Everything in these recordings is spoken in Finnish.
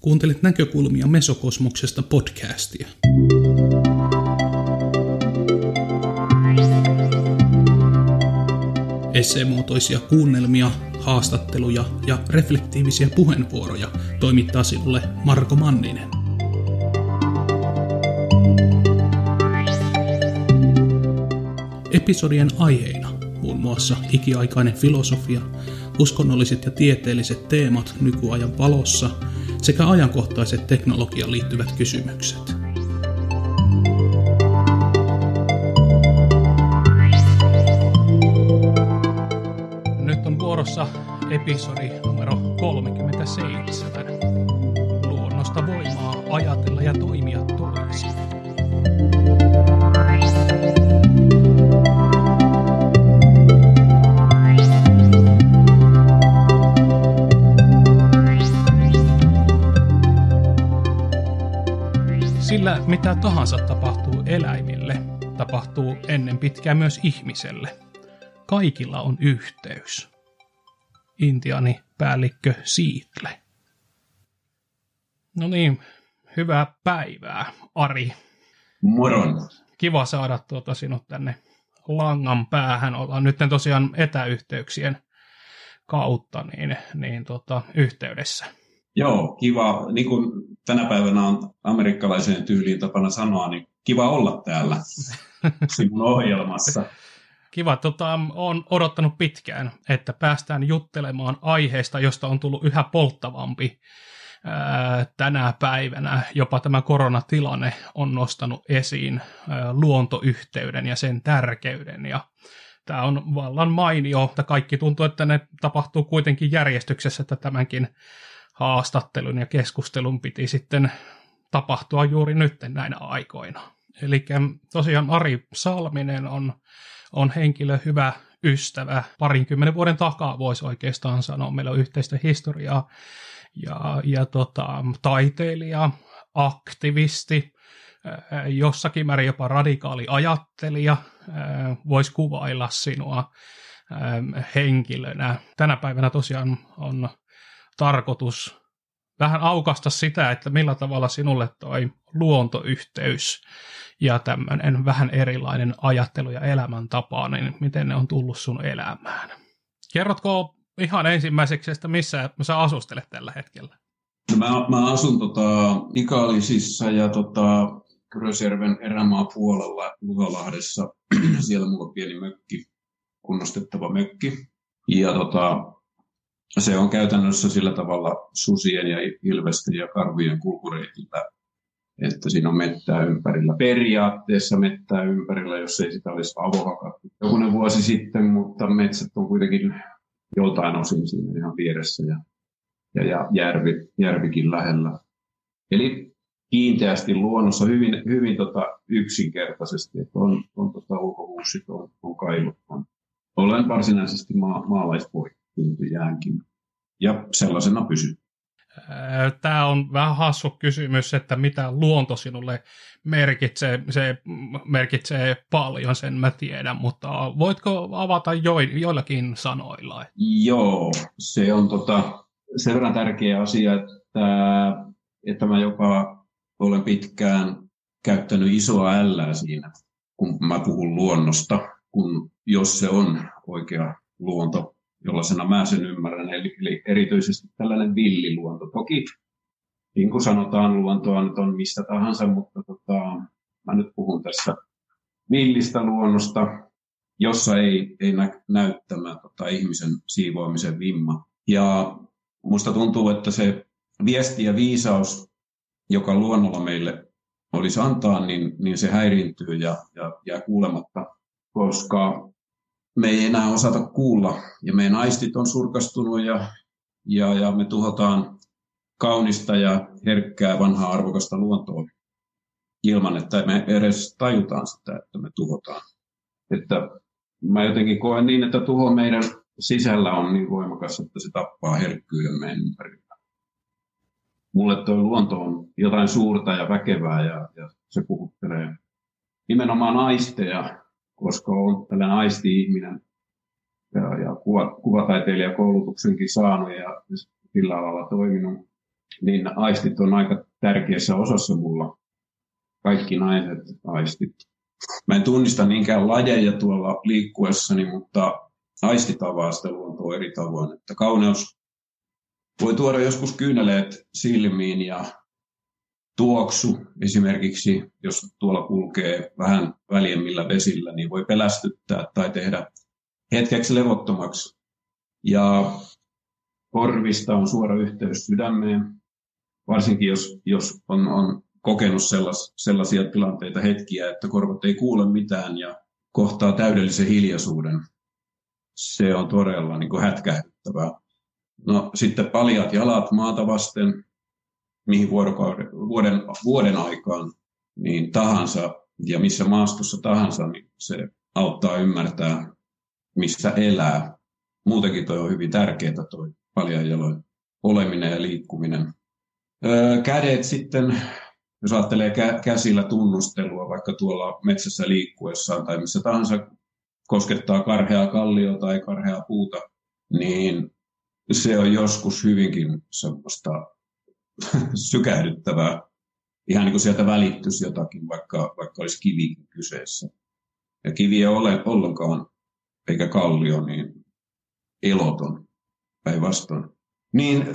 Kuuntelet näkökulmia Mesokosmoksesta podcastia. Esseemuotoisia kuunnelmia, haastatteluja ja reflektiivisiä puheenvuoroja toimittaa sinulle Marko Manninen. Episodien aiheina muun muassa ikiaikainen filosofia, uskonnolliset ja tieteelliset teemat nykyajan valossa sekä ajankohtaiset teknologiaan liittyvät kysymykset. Nyt on vuorossa episodi numero 37. mitä tahansa tapahtuu eläimille, tapahtuu ennen pitkää myös ihmiselle. Kaikilla on yhteys. Intiani päällikkö Siitle. No niin, hyvää päivää, Ari. Moron. Kiva saada tuota sinut tänne langan päähän. Ollaan nyt tosiaan etäyhteyksien kautta niin, niin tota, yhteydessä. Joo, kiva. Niin kuin tänä päivänä on amerikkalaiseen tyyliin tapana sanoa, niin kiva olla täällä sinun ohjelmassa. Kiva. Tota, olen odottanut pitkään, että päästään juttelemaan aiheesta, josta on tullut yhä polttavampi ää, tänä päivänä. Jopa tämä koronatilanne on nostanut esiin ää, luontoyhteyden ja sen tärkeyden. Ja tämä on vallan mainio, että kaikki tuntuu, että ne tapahtuu kuitenkin järjestyksessä, että tämänkin haastattelun ja keskustelun piti sitten tapahtua juuri nyt näinä aikoina. Eli tosiaan Ari Salminen on, on henkilö hyvä ystävä. Parinkymmenen vuoden takaa voisi oikeastaan sanoa. Meillä on yhteistä historiaa ja, ja tota, taiteilija, aktivisti, jossakin määrin jopa radikaali ajattelija, voisi kuvailla sinua henkilönä. Tänä päivänä tosiaan on tarkoitus vähän aukasta sitä, että millä tavalla sinulle toi luontoyhteys ja tämmöinen vähän erilainen ajattelu ja elämäntapa, niin miten ne on tullut sun elämään. Kerrotko ihan ensimmäiseksi, että missä sä asustelet tällä hetkellä? No mä, mä asun tota, Ikaalisissa ja tota, Kyrösjärven erämaa puolella Luhalahdessa. Siellä mulla on pieni mökki, kunnostettava mökki. Ja tota, se on käytännössä sillä tavalla susien ja ilvesten ja karhujen kulkureitillä, että siinä on mettää ympärillä. Periaatteessa mettää ympärillä, jos ei sitä olisi avohakattu jokunen vuosi sitten, mutta metsät on kuitenkin joltain osin siinä ihan vieressä ja, ja, ja järvi, järvikin lähellä. Eli kiinteästi luonnossa hyvin, hyvin tota yksinkertaisesti, että on, on tota ulkohuussit, on, on kailut. On. Olen varsinaisesti maa, maalaispoika jäänkin. Ja sellaisena pysy. Tämä on vähän hassu kysymys, että mitä luonto sinulle merkitsee. Se merkitsee paljon, sen mä tiedän, mutta voitko avata jo, joillakin sanoilla? Joo, se on tota, sen verran tärkeä asia, että, että mä jopa olen pitkään käyttänyt isoa ällää siinä, kun mä puhun luonnosta, kun jos se on oikea luonto, jollaisena mä sen ymmärrän, eli, eli erityisesti tällainen villiluonto. Toki, niin kuin sanotaan, luontoa nyt on mistä tahansa, mutta tota, mä nyt puhun tässä villistä luonnosta, jossa ei, ei nä, näy tämä tota, ihmisen siivoamisen vimma. Ja musta tuntuu, että se viesti ja viisaus, joka luonnolla meille olisi antaa, niin, niin se häiriintyy ja, ja jää kuulematta, koska me ei enää osata kuulla ja meidän aistit on surkastunut ja, ja, ja me tuhotaan kaunista ja herkkää vanhaa arvokasta luontoa ilman, että me edes tajutaan sitä, että me tuhotaan. Että mä jotenkin koen niin, että tuho meidän sisällä on niin voimakas, että se tappaa herkkyyden meidän ympärillä. Mulle tuo luonto on jotain suurta ja väkevää ja, ja se puhuttelee nimenomaan aisteja koska olen tällainen aisti-ihminen ja, ja kuva, kuvataiteilijakoulutuksenkin saanut ja sillä alalla toiminut. niin aistit on aika tärkeässä osassa mulla. Kaikki naiset aistit. Mä en tunnista niinkään lajeja tuolla liikkuessani, mutta aistit avaa sitä luontoa eri tavoin. Että kauneus voi tuoda joskus kyyneleet silmiin ja tuoksu esimerkiksi, jos tuolla kulkee vähän väljemmillä vesillä, niin voi pelästyttää tai tehdä hetkeksi levottomaksi. Ja korvista on suora yhteys sydämeen, varsinkin jos, jos on, on kokenut sellas, sellaisia tilanteita, hetkiä, että korvat ei kuule mitään ja kohtaa täydellisen hiljaisuuden. Se on todella niin kuin hätkähdyttävää. No sitten paljat jalat maata vasten, mihin vuorokauden, vuoden, vuoden aikaan niin tahansa ja missä maastossa tahansa, niin se auttaa ymmärtää, missä elää. Muutenkin toi on hyvin tärkeää toi paljan jaloin oleminen ja liikkuminen. Öö, kädet sitten, jos ajattelee kä- käsillä tunnustelua vaikka tuolla metsässä liikkuessaan tai missä tahansa koskettaa karheaa kallio tai karheaa puuta, niin se on joskus hyvinkin semmoista sykähdyttävää. Ihan niin kuin sieltä välittyisi jotakin, vaikka, vaikka olisi kivi kyseessä. Ja kivi ei ole ollenkaan, eikä kallio, niin eloton päinvastoin. Niin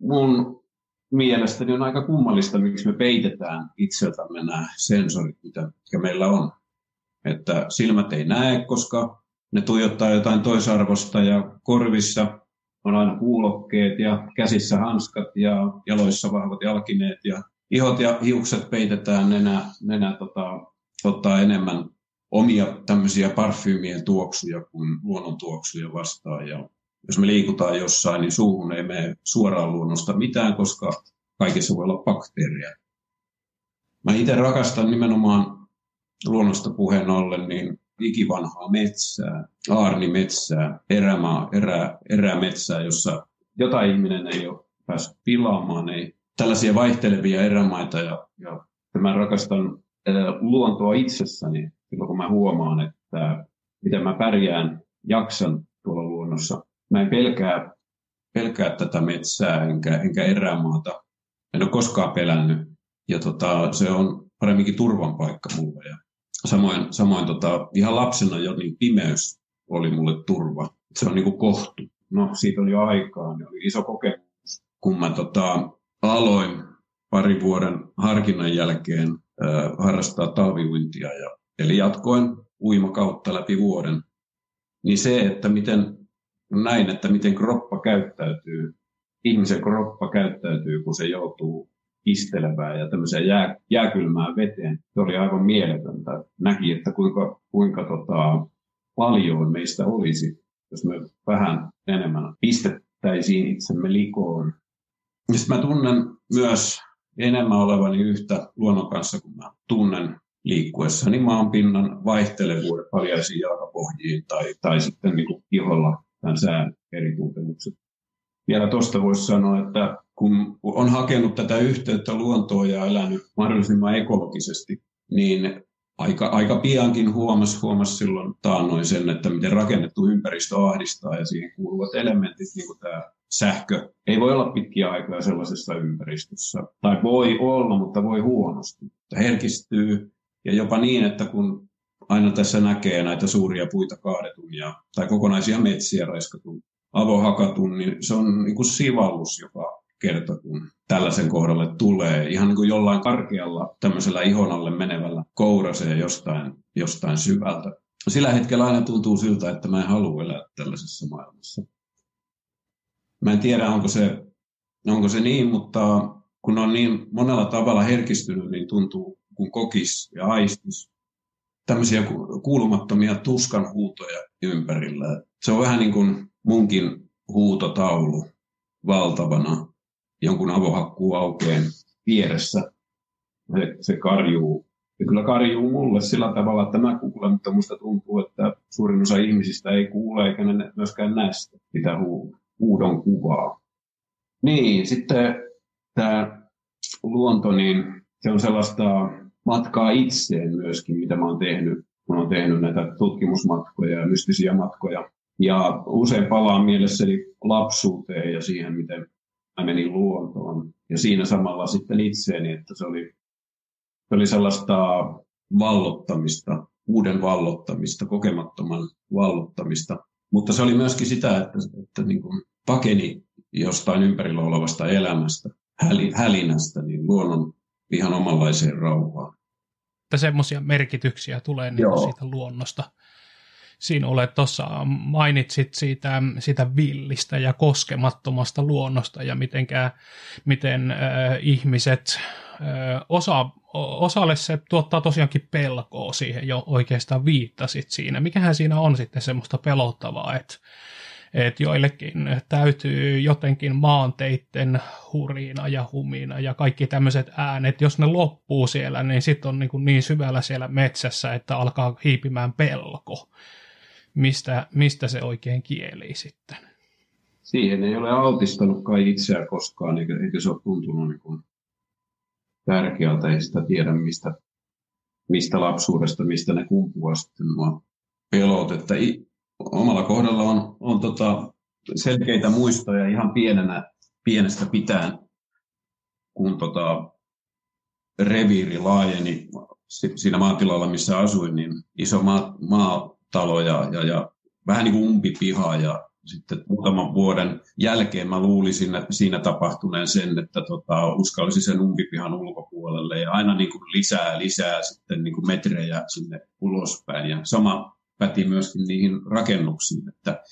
mun mielestäni on aika kummallista, miksi me peitetään itseltämme nämä sensorit, mitä, mitkä meillä on. Että silmät ei näe, koska ne tuijottaa jotain toisarvosta ja korvissa on aina kuulokkeet ja käsissä hanskat ja jaloissa vahvat jalkineet ja ihot ja hiukset peitetään, nenä, nenä tota, ottaa enemmän omia tämmöisiä parfyymien tuoksuja kuin luonnon tuoksuja vastaan. Ja jos me liikutaan jossain, niin suuhun ei mene suoraan luonnosta mitään, koska kaikessa voi olla bakteereja. Mä itse rakastan nimenomaan luonnosta puheen ollen, niin ikivanhaa metsää, aarnimetsää, erämaa, erä, erämetsää, jossa jotain ihminen ei ole päässyt pilaamaan, ei tällaisia vaihtelevia erämaita ja, ja mä rakastan luontoa itsessäni silloin, kun mä huomaan, että miten mä pärjään, jaksan tuolla luonnossa. Mä en pelkää, pelkää tätä metsää enkä, enkä erämaata. En ole koskaan pelännyt. Ja tota, se on paremminkin turvan paikka mulle. Ja Samoin, samoin tota, ihan lapsena jo niin pimeys oli mulle turva. Se on niin kuin kohtu. No, siitä oli jo aikaa, niin oli iso kokemus. Kun mä tota, aloin pari vuoden harkinnan jälkeen äh, harrastaa talviuintia, ja, eli jatkoin uimakautta läpi vuoden, niin se, että miten näin, että miten kroppa käyttäytyy, ihmisen kroppa käyttäytyy, kun se joutuu istelevää ja tämmöiseen jää, jääkylmään veteen. Se oli aivan mieletöntä. Näki, että kuinka, kuinka tota, paljon meistä olisi, jos me vähän enemmän pistettäisiin itsemme likoon. Sitten mä tunnen myös enemmän olevani yhtä luonnon kanssa, kun mä tunnen liikkuessani maanpinnan vaihtelevuuden paljaisiin jalkapohjiin tai, tai sitten niin kuin iholla tämän sään eri tuntemukset. Vielä tuosta voisi sanoa, että kun on hakenut tätä yhteyttä luontoon ja elänyt mahdollisimman ekologisesti, niin aika, aika piankin huomasi, huomas silloin taannoin sen, että miten rakennettu ympäristö ahdistaa ja siihen kuuluvat elementit, niin kuin tämä sähkö, ei voi olla pitkiä aikoja sellaisessa ympäristössä. Tai voi olla, mutta voi huonosti. Herkistyy ja jopa niin, että kun aina tässä näkee näitä suuria puita kaadetun ja, tai kokonaisia metsiä raiskatun avohakatun, niin se on niin kuin sivallus joka kerta, kun tällaisen kohdalle tulee. Ihan niin kuin jollain karkealla tämmöisellä ihon alle menevällä kourasee jostain, jostain syvältä. Sillä hetkellä aina tuntuu siltä, että mä en halua elää tällaisessa maailmassa. Mä en tiedä, onko se, onko se niin, mutta kun on niin monella tavalla herkistynyt, niin tuntuu, kun kokis ja aistis tämmöisiä kuulumattomia tuskanhuutoja ympärillä. Se on vähän niin kuin munkin huutotaulu valtavana jonkun avohakkuu aukeen vieressä. Se, se karjuu. Ja kyllä karjuu mulle sillä tavalla, että mä kuulen, mutta musta tuntuu, että suurin osa ihmisistä ei kuule eikä ne myöskään näe sitä, mitä hu, huudon kuvaa. Niin, sitten tämä luonto, niin se on sellaista matkaa itseen myöskin, mitä mä oon tehnyt. Mä oon tehnyt näitä tutkimusmatkoja ja mystisiä matkoja. Ja usein palaan mielessäni lapsuuteen ja siihen, miten mä menin luontoon. Ja siinä samalla sitten itseeni, että se oli, se oli sellaista vallottamista, uuden vallottamista, kokemattoman vallottamista. Mutta se oli myöskin sitä, että, että niin kuin pakeni jostain ympärillä olevasta elämästä, hälinästä, niin luonnon ihan omanlaiseen rauhaan. Että semmoisia merkityksiä tulee niin siitä luonnosta sinulle. Tuossa mainitsit siitä, siitä villistä ja koskemattomasta luonnosta ja mitenkä, miten äh, ihmiset, äh, osa, osalle se tuottaa tosiaankin pelkoa siihen jo oikeastaan viittasit siinä. Mikähän siinä on sitten semmoista pelottavaa, että että joillekin täytyy jotenkin maanteitten hurina ja humina ja kaikki tämmöiset äänet, jos ne loppuu siellä, niin sitten on niin, niin syvällä siellä metsässä, että alkaa hiipimään pelko mistä, mistä se oikein kieli sitten? Siihen ei ole altistanut kai itseään koskaan, eikä, eikä se ole tuntunut niin kuin tärkeältä, ei sitä tiedä mistä, mistä lapsuudesta, mistä ne kumpuaa sitten nuo pelot. Että i, omalla kohdalla on, on tota selkeitä muistoja ihan pienenä, pienestä pitäen, kun tota reviiri laajeni siinä maatilalla, missä asuin, niin iso maa, maa talo ja, ja, ja vähän niin kuin umpipiha ja sitten muutaman vuoden jälkeen mä luulisin että siinä tapahtuneen sen, että tota, uskallisin sen umpipihan ulkopuolelle ja aina niin kuin lisää, lisää sitten niin kuin metrejä sinne ulospäin. Ja sama päti myöskin niihin rakennuksiin, että,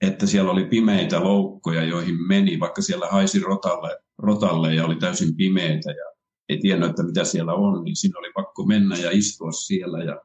että siellä oli pimeitä loukkoja, joihin meni, vaikka siellä haisi rotalle, rotalle ja oli täysin pimeitä ja ei tiennyt, että mitä siellä on, niin siinä oli pakko mennä ja istua siellä ja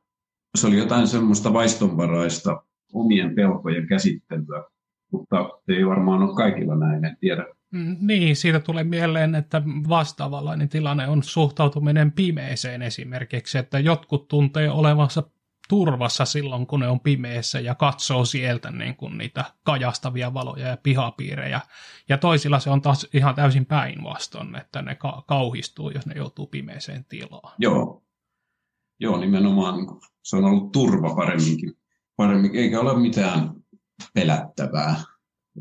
se oli jotain semmoista vaistonvaraista omien pelkojen käsittelyä, mutta ei varmaan ole kaikilla näin, en tiedä. Mm, niin, siitä tulee mieleen, että vastaavanlainen tilanne on suhtautuminen pimeeseen esimerkiksi, että jotkut tuntee olevansa turvassa silloin, kun ne on pimeässä ja katsoo sieltä niin kuin niitä kajastavia valoja ja pihapiirejä. Ja toisilla se on taas ihan täysin päinvastoin, että ne ka- kauhistuu, jos ne joutuu pimeeseen tilaan. Joo, Joo nimenomaan se on ollut turva paremminkin, paremmin, eikä ole mitään pelättävää.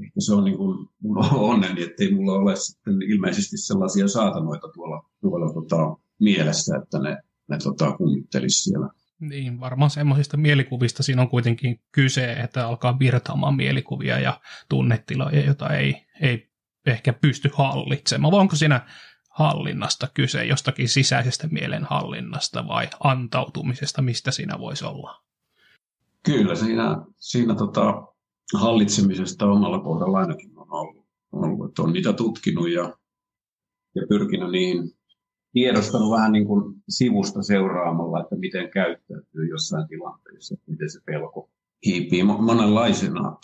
Ehkä se on niin kuin mun onneni, ettei mulla ole sitten ilmeisesti sellaisia saatanoita tuolla, tuolla tota, mielessä, että ne, ne tota, kummittelisi siellä. Niin, varmaan semmoisista mielikuvista siinä on kuitenkin kyse, että alkaa virtaamaan mielikuvia ja tunnetiloja, joita ei, ei ehkä pysty hallitsemaan. Vai onko siinä hallinnasta kyse, jostakin sisäisestä mielenhallinnasta vai antautumisesta, mistä siinä voisi olla? Kyllä, siinä, siinä tota, hallitsemisesta omalla kohdalla ainakin on ollut. ollut että on niitä tutkinut ja, ja pyrkinyt niin tiedostanut vähän niin kuin sivusta seuraamalla, että miten käyttäytyy jossain tilanteessa, että miten se pelko hiipii monenlaisena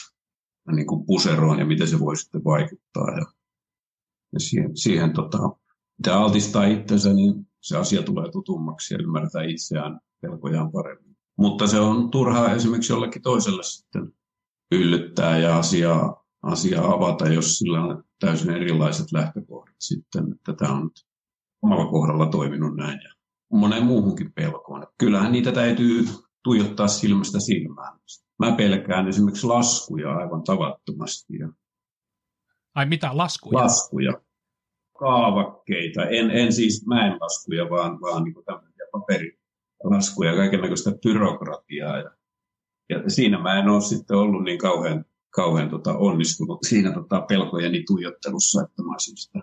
niin kuin puseroon ja miten se voi sitten vaikuttaa. Ja, ja siihen, siihen tota, mitä altistaa itsensä, niin se asia tulee tutummaksi ja ymmärtää itseään pelkojaan paremmin. Mutta se on turhaa esimerkiksi jollekin toiselle sitten yllyttää ja asiaa, asiaa avata, jos sillä on täysin erilaiset lähtökohdat sitten, että tämä on omalla kohdalla toiminut näin ja monen muuhunkin pelkoon. Kyllähän niitä täytyy tuijottaa silmästä silmään. Mä pelkään esimerkiksi laskuja aivan tavattomasti. Ja Ai mitä laskuja? Laskuja kaavakkeita, en, en siis mäenlaskuja, vaan, vaan niin tämmöisiä paperilaskuja, kaikenlaista byrokratiaa. Ja, ja siinä mä en ole sitten ollut niin kauhean, kauhean tota, onnistunut siinä tota, pelkojeni tuijottelussa, että mä olisin sitä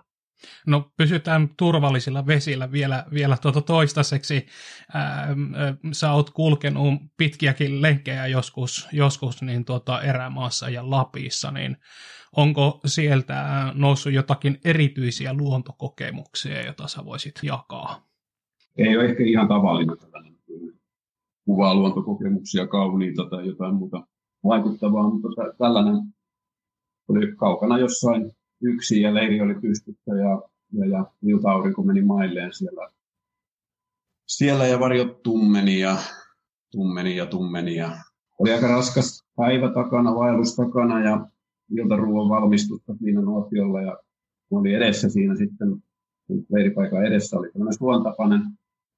No pysytään turvallisilla vesillä vielä, vielä tuota toistaiseksi. Ää, sä oot kulkenut pitkiäkin lenkkejä joskus, joskus niin tuota erämaassa ja Lapissa, niin onko sieltä noussut jotakin erityisiä luontokokemuksia, joita sä voisit jakaa? Ei ole ehkä ihan tavallinen tällainen kuvaa luontokokemuksia, kauniita tai jotain muuta vaikuttavaa, mutta tällainen oli kaukana jossain yksi ja leiri oli pystyssä ja, ja, ja ilta-aurinko meni mailleen siellä, siellä ja varjot tummeni ja tummeni ja tummeni ja oli aika raskas päivä takana, vaellus takana ja iltaruuan valmistusta siinä nuotiolla ja oli edessä siinä sitten, leiripaikan edessä oli tämmöinen suontapainen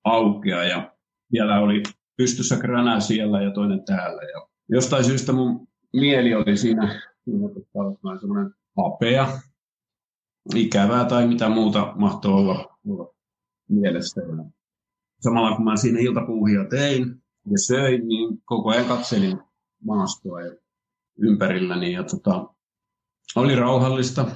aukea ja siellä oli pystyssä kränä siellä ja toinen täällä. Ja jostain syystä mun mieli oli siinä, siinä tota, semmoinen hapea, ikävää tai mitä muuta mahtoi olla, olla mielessä. Ja samalla kun mä siinä iltapuuhia tein ja söin, niin koko ajan katselin maastoa ja ympärilläni. Ja tota, oli rauhallista,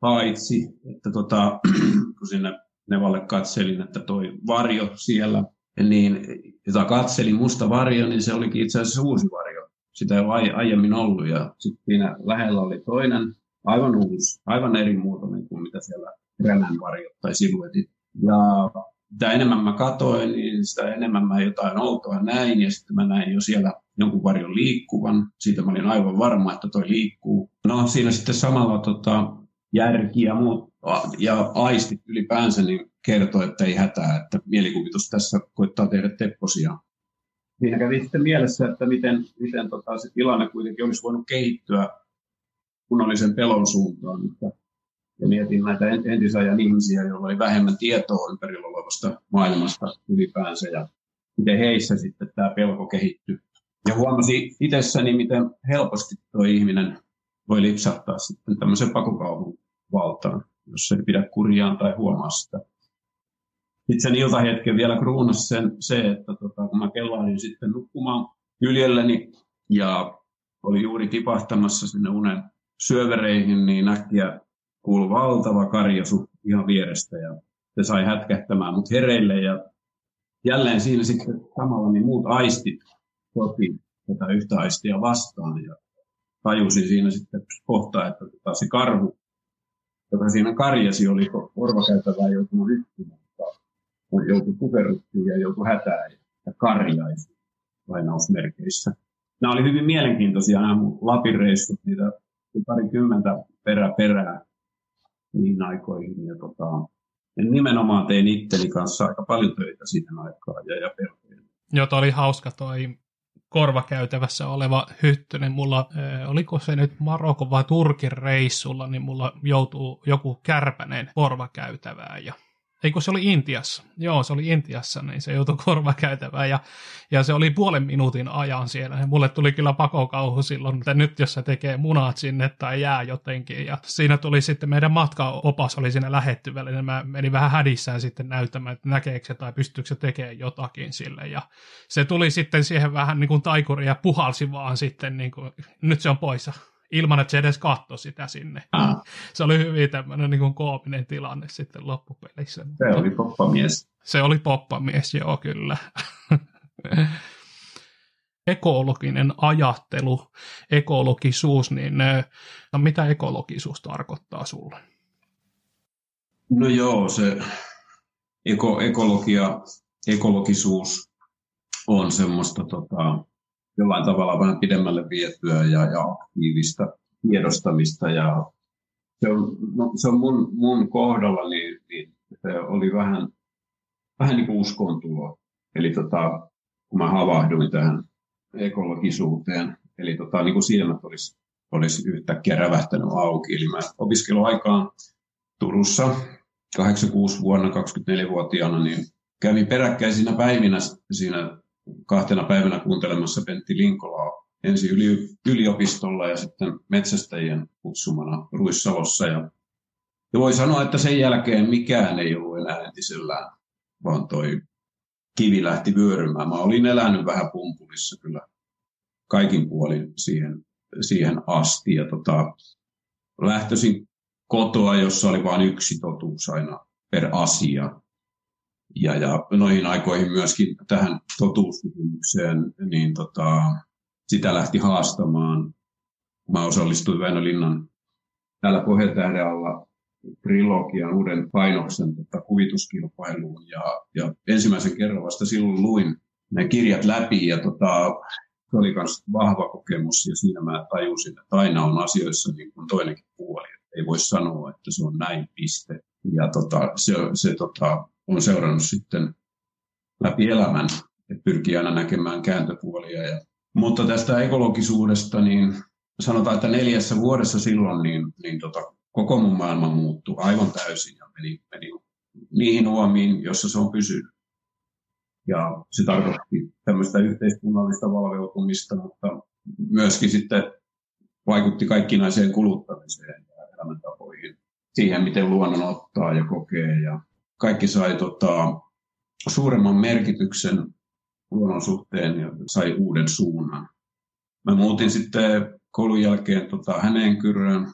paitsi, että tota, kun sinne Nevalle katselin, että toi varjo siellä, niin jota katselin, musta varjo, niin se olikin itse asiassa uusi varjo. Sitä ei ole aiemmin ollut. Ja sitten siinä lähellä oli toinen, aivan uusi, aivan eri muotoinen kuin mitä siellä Ränän varjo tai siluetit. Ja mitä enemmän mä katoin, niin sitä enemmän mä jotain outoa näin, ja sitten mä näin jo siellä jonkun varjon liikkuvan. Siitä mä olin aivan varma, että toi liikkuu. No siinä sitten samalla tota, järki ja muut ja aistit ylipäänsä niin kertoo, että ei hätää, että mielikuvitus tässä koittaa tehdä tepposia. Siinä kävi sitten mielessä, että miten, miten tota, se tilanne kuitenkin olisi voinut kehittyä kunnollisen pelon suuntaan. Että, ja mietin näitä entisajan ihmisiä, joilla oli vähemmän tietoa ympärillä olevasta maailmasta ylipäänsä ja miten heissä sitten tämä pelko kehittyy. Ja huomasin itsessäni, miten helposti tuo ihminen voi lipsahtaa sitten tämmöisen pakokauhun valtaan, jos ei pidä kurjaan tai huomaa sitä. Sitten sen iltahetken vielä kruunasi sen, se, että tota, kun mä kellailin sitten nukkumaan kyljelleni ja oli juuri tipahtamassa sinne unen syövereihin, niin äkkiä kuului valtava karjasu ihan vierestä ja se sai hätkähtämään mut hereille ja jälleen siinä sitten samalla niin muut aistit soti tätä yhtä aistia vastaan ja tajusin siinä sitten kohtaa, että tota, se karhu, joka siinä karjasi, oli korvakäytävää joutunut yhtymään. Joutui kuperuttiin ja joutui hätään ja karjaisi lainausmerkeissä. Nämä oli hyvin mielenkiintoisia nämä mun Lapin-reissut, niitä parikymmentä perä perää niihin aikoihin. Ja tota, ja nimenomaan tein itteni kanssa aika paljon töitä siihen aikaan ja, ja perheen. Joo, oli hauska toi korvakäytävässä oleva hyttynen. Mulla, äh, oliko se nyt Marokon vai Turkin reissulla, niin mulla joutuu joku kärpänen korvakäytävään ja ei kun se oli Intiassa, joo se oli Intiassa, niin se joutui korvakäytävään ja, ja se oli puolen minuutin ajan siellä. Ja mulle tuli kyllä pakokauhu silloin, että nyt jos se tekee munat sinne tai jää jotenkin. Ja siinä tuli sitten meidän matkaopas oli siinä lähettyvällä, niin mä menin vähän hädissään sitten näyttämään, että näkeekö se tai pystyykö se tekemään jotakin sille. Ja se tuli sitten siihen vähän niin kuin taikuri ja puhalsi vaan sitten, niin kuin, nyt se on poissa ilman, että se edes katsoi sitä sinne. Ah. Se oli hyvin tämmöinen niin kuin koominen tilanne sitten loppupelissä. Se oli poppamies. Se oli poppamies, joo kyllä. ekologinen ajattelu, ekologisuus, niin no mitä ekologisuus tarkoittaa sulle? No joo, se eko, ekologia, ekologisuus on semmoista tota, jollain tavalla vähän pidemmälle vietyä ja, ja aktiivista tiedostamista. Ja se on, no, se on mun, mun kohdalla, niin, niin se oli vähän, vähän niin kuin uskontulo. Eli tota, kun mä havahduin tähän ekologisuuteen, eli tota, niin kuin silmät olisi, olisi yhtäkkiä rävähtänyt auki. Eli mä opiskeluaikaan Turussa 86 vuonna 24-vuotiaana, niin kävin peräkkäisinä päivinä siinä kahtena päivänä kuuntelemassa Pentti Linkolaa ensin yliopistolla ja sitten metsästäjien kutsumana Ruissalossa. Ja, ja voi sanoa, että sen jälkeen mikään ei ollut enää entisellään, vaan toi kivi lähti vyörymään. Mä olin elänyt vähän pumpulissa kyllä kaikin puolin siihen, siihen asti. Ja tota, lähtöisin kotoa, jossa oli vain yksi totuus aina per asia ja, ja noihin aikoihin myöskin tähän totuuskysymykseen, niin tota, sitä lähti haastamaan. Mä osallistuin Väinö Linnan täällä Pohjantähden alla trilogian uuden painoksen tota, kuvituskilpailuun. Ja, ja ensimmäisen kerran vasta silloin luin ne kirjat läpi ja tota, se oli myös vahva kokemus ja siinä mä tajusin, että aina on asioissa niin kuin toinenkin puoli. Ei voi sanoa, että se on näin piste. Ja tota, se, se tota, on seurannut sitten läpi elämän, että pyrkii aina näkemään kääntöpuolia. Ja, mutta tästä ekologisuudesta, niin sanotaan, että neljässä vuodessa silloin niin, niin tota, koko mun maailma muuttui aivan täysin ja meni, meni niihin uomiin, jossa se on pysynyt. Ja se tarkoitti tämmöistä yhteiskunnallista valveutumista, mutta myöskin sitten vaikutti kaikkinaiseen kuluttamiseen ja elämäntapoihin siihen, miten luonnon ottaa ja kokee. Ja kaikki sai tota, suuremman merkityksen luonnon suhteen ja sai uuden suunnan. Mä muutin sitten koulun jälkeen tota, Häneenkyrön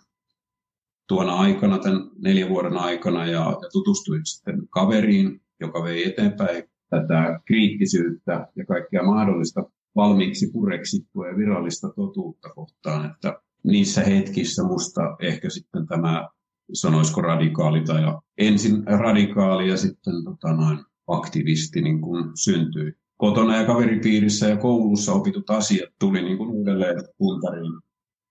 tuona aikana, tämän neljän vuoden aikana, ja, ja tutustuin sitten kaveriin, joka vei eteenpäin tätä kriittisyyttä ja kaikkea mahdollista valmiiksi pureksittua ja virallista totuutta kohtaan, että niissä hetkissä musta ehkä sitten tämä, sanoisiko radikaali tai ensin radikaali ja sitten tota noin, aktivisti niin kuin syntyi. Kotona ja kaveripiirissä ja koulussa opitut asiat tuli niin kuin uudelleen puntariin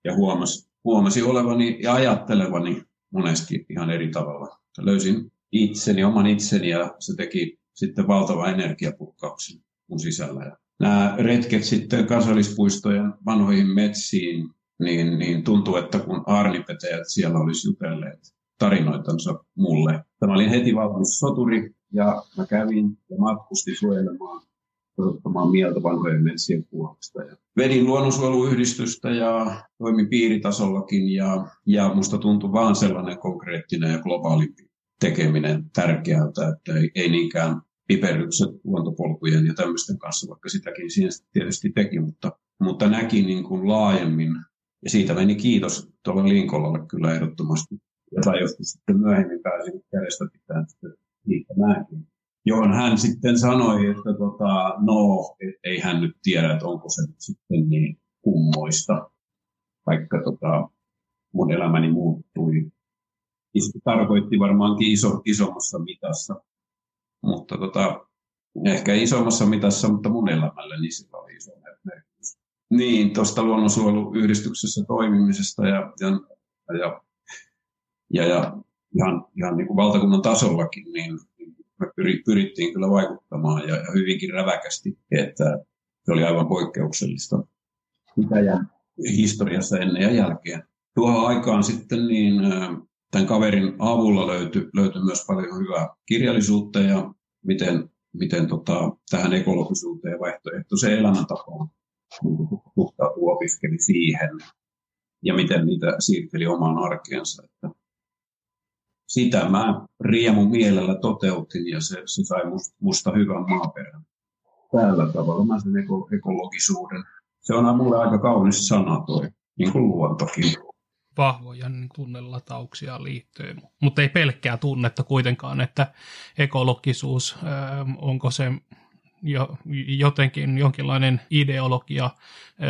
ja huomasi, huomasi olevani ja ajattelevani monesti ihan eri tavalla. Löysin itseni, oman itseni ja se teki sitten valtava energiapurkkauksen mun sisällä. Ja nämä retket sitten kansallispuistojen vanhoihin metsiin, niin, niin tuntuu, että kun aarnipetäjät siellä olisi jutelleet tarinoitansa mulle. Tämä oli heti valmis soturi ja mä kävin ja matkustin suojelemaan osoittamaan mieltä vanhojen metsien puolesta. Ja vedin luonnonsuojeluyhdistystä ja toimin piiritasollakin ja, ja musta tuntui vaan sellainen konkreettinen ja globaali tekeminen tärkeältä, että ei, ei niinkään piperrykset luontopolkujen ja tämmöisten kanssa, vaikka sitäkin siinä tietysti teki, mutta, mutta näki niin kuin laajemmin. Ja siitä meni kiitos tuolle Linkolalle kyllä ehdottomasti. Jota joskus sitten myöhemmin pääsin kädestä pitämään liittämäänkin. Johon hän sitten sanoi, että tota, no, ei hän nyt tiedä, että onko se nyt sitten niin kummoista, vaikka tota, mun elämäni muuttui. Se tarkoitti varmaankin iso, isommassa mitassa mutta tota, ehkä isommassa mitassa, mutta mun elämälle niin sillä oli iso. Niin, tuosta luonnonsuojeluyhdistyksessä toimimisesta ja, ja, ja, ja, ja ihan, ihan niin kuin valtakunnan tasollakin, niin me pyrittiin kyllä vaikuttamaan ja, ja hyvinkin räväkästi, että se oli aivan poikkeuksellista mitä ja historiassa ennen ja jälkeen. Tuohon aikaan sitten niin tämän kaverin avulla löytyi, löytyi myös paljon hyvää kirjallisuutta ja miten, miten tota, tähän ekologisuuteen ja vaihtoehtoiseen elämäntapaan suhtautuu opiskeli siihen ja miten niitä siirteli omaan arkeensa. Että sitä mä riemun mielellä toteutin ja se, se sai musta, hyvän maaperän. Tällä tavalla mä sen ekologisuuden. Se on mulle aika kaunis sana toi, niin kuin luontokin vahvoja niin tunnelatauksia liittyy, mutta ei pelkkää tunnetta kuitenkaan, että ekologisuus, onko se jo, jotenkin jonkinlainen ideologia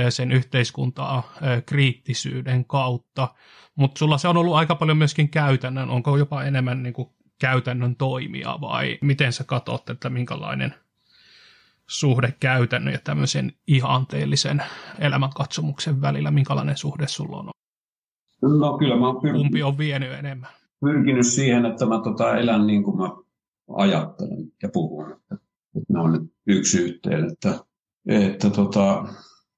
sen yhteiskuntaa kriittisyyden kautta, mutta sulla se on ollut aika paljon myöskin käytännön, onko jopa enemmän niin kuin käytännön toimia vai miten sä katsot, että minkälainen suhde käytännön ja tämmöisen ihanteellisen elämänkatsomuksen välillä, minkälainen suhde sulla on No kyllä mä oon pyrkinyt, Kumpi on vienyt enemmän? Pyrkinyt siihen, että mä tota elän niin kuin mä ajattelen ja puhun. Että, että ne on yksi yhteen. Että, että tota,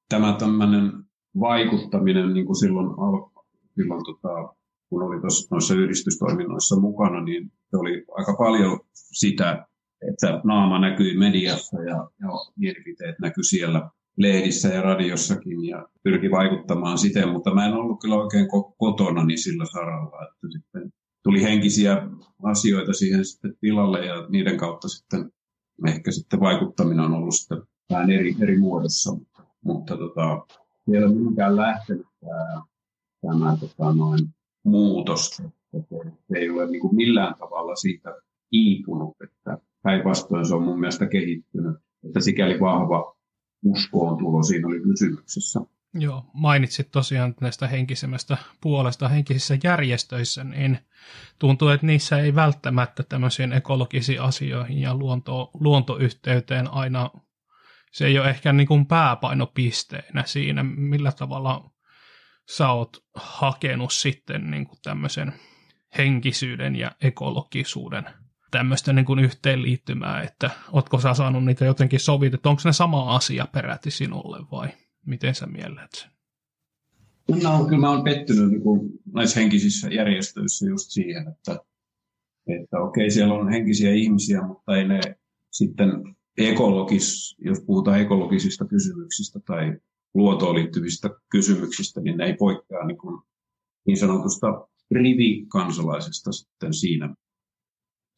tämä tämmöinen vaikuttaminen niin kuin silloin, silloin tota, kun oli tuossa noissa yhdistystoiminnoissa mukana, niin se oli aika paljon sitä, että naama näkyi mediassa ja, ja mielipiteet näkyi siellä lehdissä ja radiossakin ja pyrki vaikuttamaan siten, mutta mä en ollut kyllä oikein kotona niin sillä saralla, että sitten tuli henkisiä asioita siihen sitten tilalle ja niiden kautta sitten ehkä sitten vaikuttaminen on ollut sitten vähän eri, eri muodossa, mutta, mutta tota, ei ole mihinkään lähtenyt tämä, tämä tota, noin muutos. Se ei ole niin kuin millään tavalla siitä iipunut, että päinvastoin se on mun mielestä kehittynyt, että sikäli vahva uskoon tulo siinä oli kysymyksessä. Joo, mainitsit tosiaan näistä henkisemmästä puolesta henkisissä järjestöissä, niin tuntuu, että niissä ei välttämättä tämmöisiin ekologisiin asioihin ja luonto, luontoyhteyteen aina, se ei ole ehkä niin kuin pääpainopisteenä siinä, millä tavalla sä oot hakenut sitten niin kuin tämmöisen henkisyyden ja ekologisuuden tämmöistä niin kuin yhteenliittymää, että ootko sä saanut niitä jotenkin sovitettua, onko ne sama asia peräti sinulle vai miten sä miellet sen? No, kyllä mä oon pettynyt niin kuin näissä henkisissä järjestöissä just siihen, että, että okei, siellä on henkisiä ihmisiä, mutta ei ne sitten ekologis, jos puhutaan ekologisista kysymyksistä tai luotoon liittyvistä kysymyksistä, niin ne ei poikkea niin, kuin niin sanotusta rivi kansalaisesta sitten siinä,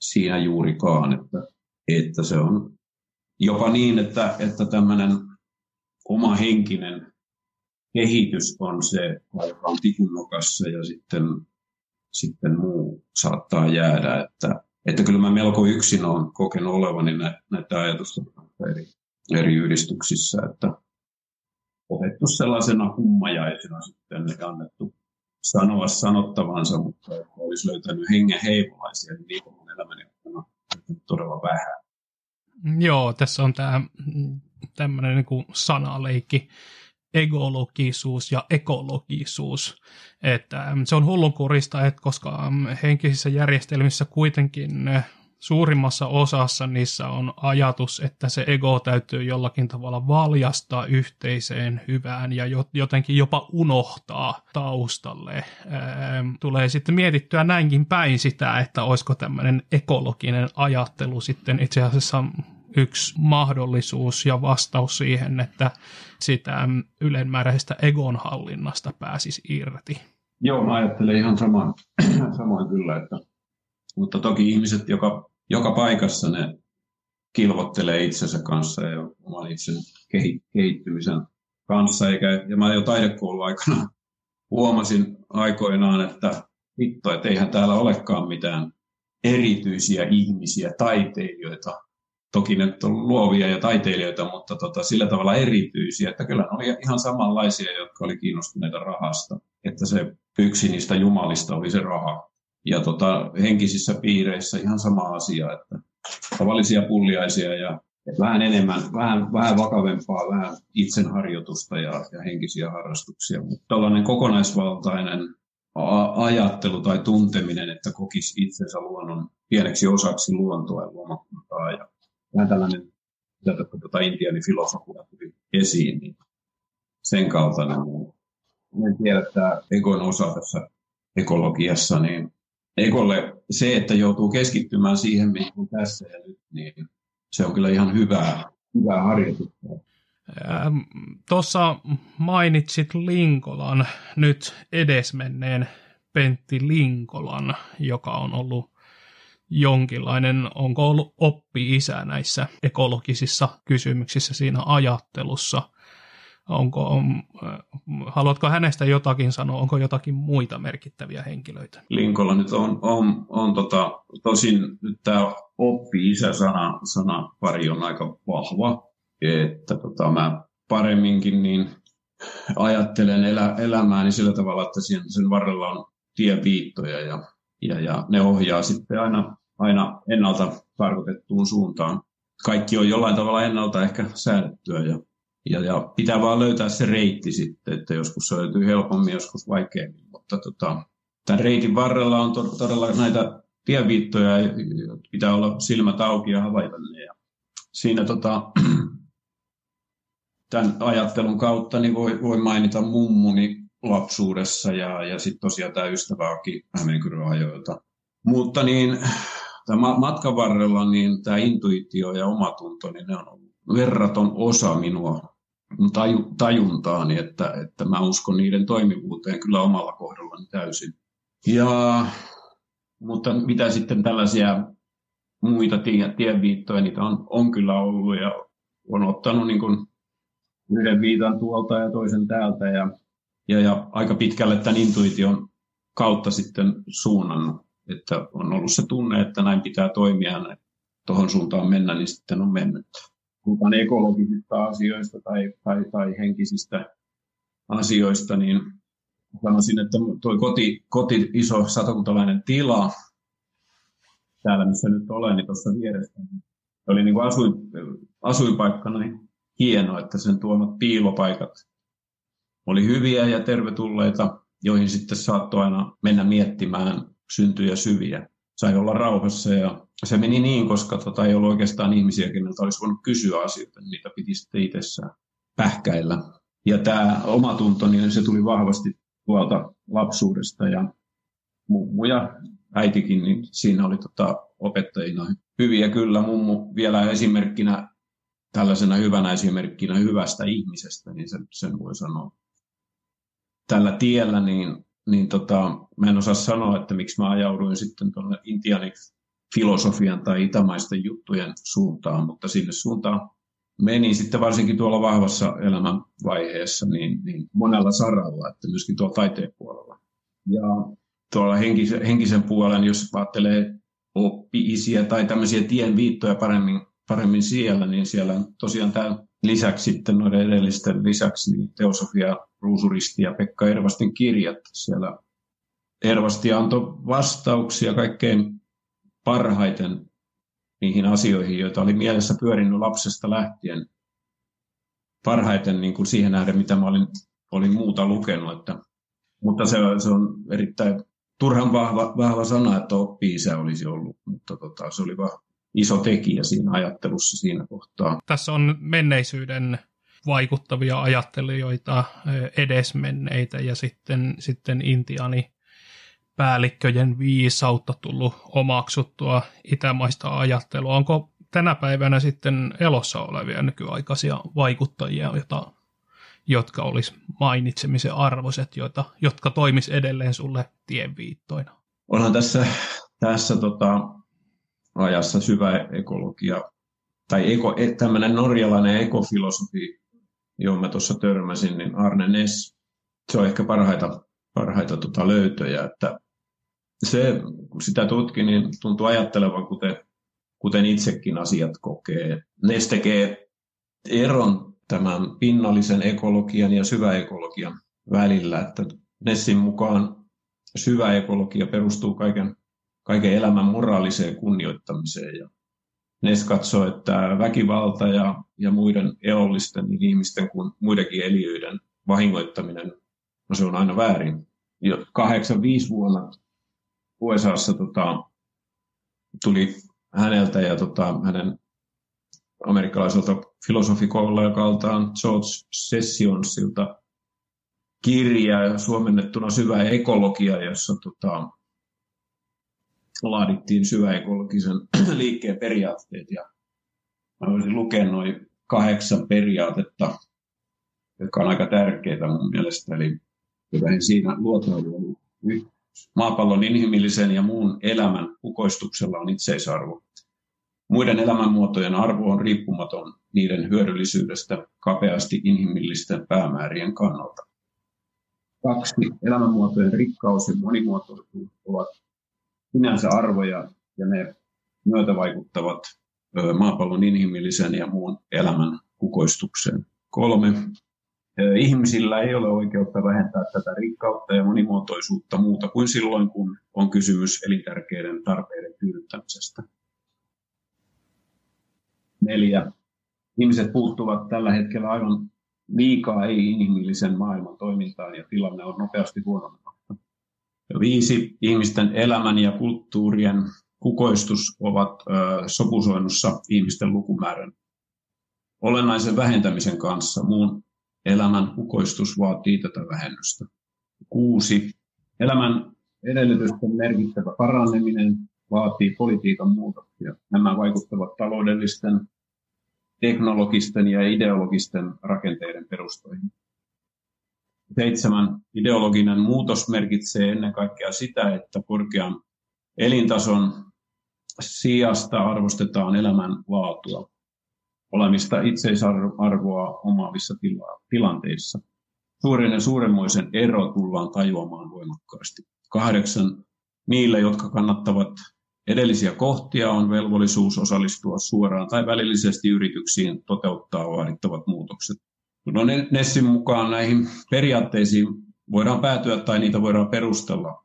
siinä juurikaan, että, että se on jopa niin, että, että tämmöinen oma henkinen kehitys on se, joka on tikunnokassa ja sitten, sitten muu saattaa jäädä. Että, että kyllä mä melko yksin olen kokenut olevani nä, näitä ajatusten eri, eri yhdistyksissä, että otettu sellaisena kummajaisena sitten ja annettu sanoa sanottavansa, mutta olisi löytänyt hengen heivolaisia, niin niitä on elämäni todella vähän. Joo, tässä on tämä tämmöinen niin sanaleikki egologisuus ja ekologisuus. Että se on hullunkurista, että koska henkisissä järjestelmissä kuitenkin suurimmassa osassa niissä on ajatus, että se ego täytyy jollakin tavalla valjastaa yhteiseen hyvään ja jotenkin jopa unohtaa taustalle. Tulee sitten mietittyä näinkin päin sitä, että olisiko tämmöinen ekologinen ajattelu sitten itse asiassa yksi mahdollisuus ja vastaus siihen, että sitä ylenmääräisestä egonhallinnasta pääsisi irti. Joo, mä ajattelen ihan samoin, samoin kyllä, että mutta toki ihmiset joka, joka paikassa ne kilvottelee itsensä kanssa ja oman itsen kehittymisen kanssa. Eikä, ja mä jo taidekoulun aikana huomasin aikoinaan, että vittu, että eihän täällä olekaan mitään erityisiä ihmisiä, taiteilijoita. Toki ne on luovia ja taiteilijoita, mutta tota, sillä tavalla erityisiä, että kyllä ne oli ihan samanlaisia, jotka oli kiinnostuneita rahasta. Että se yksi niistä jumalista oli se raha. Ja tota, henkisissä piireissä ihan sama asia, että tavallisia pulliaisia ja vähän enemmän, vähän, vähän vakavempaa, vähän itsenharjoitusta ja, ja henkisiä harrastuksia. Mutta tällainen kokonaisvaltainen ajattelu tai tunteminen, että kokisi itsensä luonnon pieneksi osaksi luontoa ja luomakuntaa. Ja vähän tällainen, mitä tuota filosofia tuli esiin, niin sen kaltainen. En tiedä, että egon osa tässä ekologiassa, niin Ekolle se, että joutuu keskittymään siihen, mihin tässä ja nyt, niin se on kyllä ihan hyvää, hyvää harjoitusta. Ähm, tuossa mainitsit Linkolan, nyt edesmenneen Pentti Linkolan, joka on ollut jonkinlainen, onko ollut oppi-isä näissä ekologisissa kysymyksissä siinä ajattelussa – Onko, on, äh, haluatko hänestä jotakin sanoa, onko jotakin muita merkittäviä henkilöitä? Linkolla nyt on, on, on tota, tosin nyt tämä oppi-isä-sana sana pari on aika vahva, että tota, mä paremminkin niin ajattelen elä, elämääni sillä tavalla, että sen, sen varrella on tieviittoja ja, ja, ja ne ohjaa sitten aina, aina ennalta tarkoitettuun suuntaan. Kaikki on jollain tavalla ennalta ehkä säädettyä ja ja, ja pitää vaan löytää se reitti sitten, että joskus se löytyy helpommin, joskus vaikeammin. Mutta tota, tämän reitin varrella on to- todella näitä tienviittoja, pitää olla silmät auki ja havaita ne. Ja siinä tota, tämän ajattelun kautta niin voi, voi mainita mummuni lapsuudessa ja, ja sitten tosiaan tämä ystäväkin Hämeenkyrön ajoilta. Mutta niin, tämän matkan varrella niin tämä intuitio ja omatunto, niin ne on verraton osa minua taju, tajuntaani, että, että mä uskon niiden toimivuuteen kyllä omalla kohdallani täysin. Ja, mutta mitä sitten tällaisia muita tie, tienviittoja, niitä on, on kyllä ollut ja on ottanut niin kuin yhden viitan tuolta ja toisen täältä ja, ja, ja aika pitkälle tämän intuition kautta sitten suunnannut, että on ollut se tunne, että näin pitää toimia ja tuohon suuntaan mennä, niin sitten on mennyt. Puhutaan ekologisista asioista tai, tai, tai henkisistä asioista, niin sanoisin, että tuo koti, koti iso satakuntalainen tila, täällä missä nyt olen, niin tuossa vieressä, niin oli niin kuin asui, asuinpaikkana niin hieno, että sen tuomat piilopaikat oli hyviä ja tervetulleita, joihin sitten saattoi aina mennä miettimään syntyjä syviä. Sai olla rauhassa ja se meni niin, koska tota, ei ollut oikeastaan ihmisiä, keneltä olisi voinut kysyä asioita, niin niitä piti sitten itsessään pähkäillä. Ja tämä omatunto, niin se tuli vahvasti tuolta lapsuudesta ja mummu ja äitikin, niin siinä oli tota opettajina hyviä kyllä. Mummu vielä esimerkkinä, tällaisena hyvänä esimerkkinä hyvästä ihmisestä, niin sen, sen voi sanoa. Tällä tiellä niin niin tota, mä en osaa sanoa, että miksi mä ajauduin sitten tuonne intianin filosofian tai itämaisten juttujen suuntaan, mutta sinne suuntaan meni sitten varsinkin tuolla vahvassa elämänvaiheessa niin, niin monella saralla, että myöskin tuolla taiteen puolella. Ja tuolla henkisen, henkisen puolen, jos ajattelee oppi-isiä tai tämmöisiä tienviittoja paremmin, paremmin siellä, niin siellä on tosiaan tämä lisäksi sitten noiden edellisten lisäksi niin Teosofia Ruusuristi ja Pekka Ervastin kirjat. Siellä Ervasti antoi vastauksia kaikkein parhaiten niihin asioihin, joita oli mielessä pyörinyt lapsesta lähtien parhaiten niin kuin siihen nähden, mitä mä olin, olin muuta lukenut. Että, mutta se, se on erittäin turhan vahva, vahva sana, että oppi-isä olisi ollut, mutta tota, se oli vaan iso tekijä siinä ajattelussa siinä kohtaa. Tässä on menneisyyden vaikuttavia ajattelijoita, edesmenneitä ja sitten, sitten intiani päällikköjen viisautta tullut omaksuttua itämaista ajattelua. Onko tänä päivänä sitten elossa olevia nykyaikaisia vaikuttajia, jota, jotka olisi mainitsemisen arvoiset, joita, jotka toimis edelleen sulle tienviittoina? Onhan tässä, tässä tota, ajassa syvä ekologia, tai eko, e, tämmöinen norjalainen ekofilosofi, johon mä tuossa törmäsin, niin Arne Ness, se on ehkä parhaita, parhaita tota löytöjä, että se, kun sitä tutki, niin tuntuu ajattelevan, kuten, kuten itsekin asiat kokee. Ne tekee eron tämän pinnallisen ekologian ja syväekologian välillä, että Nessin mukaan syvä ekologia perustuu kaiken, kaiken elämän moraaliseen kunnioittamiseen. Ja Ness katsoo, että väkivalta ja, ja muiden eollisten niin ihmisten kuin muidenkin eliöiden vahingoittaminen, no se on aina väärin. Jo 85 vuonna USAssa tota, tuli häneltä ja tota, hänen amerikkalaiselta filosofikollegaltaan George Sessionsilta kirja suomennettuna Syvä ekologia, jossa tota, laadittiin syväekologisen liikkeen periaatteet. Ja mä olisin lukenut noin kahdeksan periaatetta, jotka on aika tärkeitä mun mielestä. Eli siinä luotaudu Maapallon inhimillisen ja muun elämän kukoistuksella on itseisarvo. Muiden elämänmuotojen arvo on riippumaton niiden hyödyllisyydestä kapeasti inhimillisten päämäärien kannalta. Kaksi. Elämänmuotojen rikkaus ja monimuotoisuus ovat sinänsä arvoja ja ne myötävaikuttavat maapallon inhimillisen ja muun elämän kukoistukseen. Kolme. Ihmisillä ei ole oikeutta vähentää tätä rikkautta ja monimuotoisuutta muuta kuin silloin, kun on kysymys elintärkeiden tarpeiden tyydyttämisestä. Neljä. Ihmiset puuttuvat tällä hetkellä aivan liikaa ei-inhimillisen maailman toimintaan ja tilanne on nopeasti huononematta. Viisi. Ihmisten elämän ja kulttuurien kukoistus ovat sopusoinnussa ihmisten lukumäärän olennaisen vähentämisen kanssa. Muun Elämän kukoistus vaatii tätä vähennystä. Kuusi. Elämän edellytysten merkittävä paraneminen vaatii politiikan muutoksia. Nämä vaikuttavat taloudellisten, teknologisten ja ideologisten rakenteiden perustoihin. Seitsemän. Ideologinen muutos merkitsee ennen kaikkea sitä, että korkean elintason sijasta arvostetaan elämän laatua olemista itseisarvoa omaavissa tila- tilanteissa. Suuren ja suuremmoisen ero tullaan tajuamaan voimakkaasti. Kahdeksan. Niillä, jotka kannattavat edellisiä kohtia, on velvollisuus osallistua suoraan tai välillisesti yrityksiin toteuttaa vaadittavat muutokset. No Nessin mukaan näihin periaatteisiin voidaan päätyä tai niitä voidaan perustella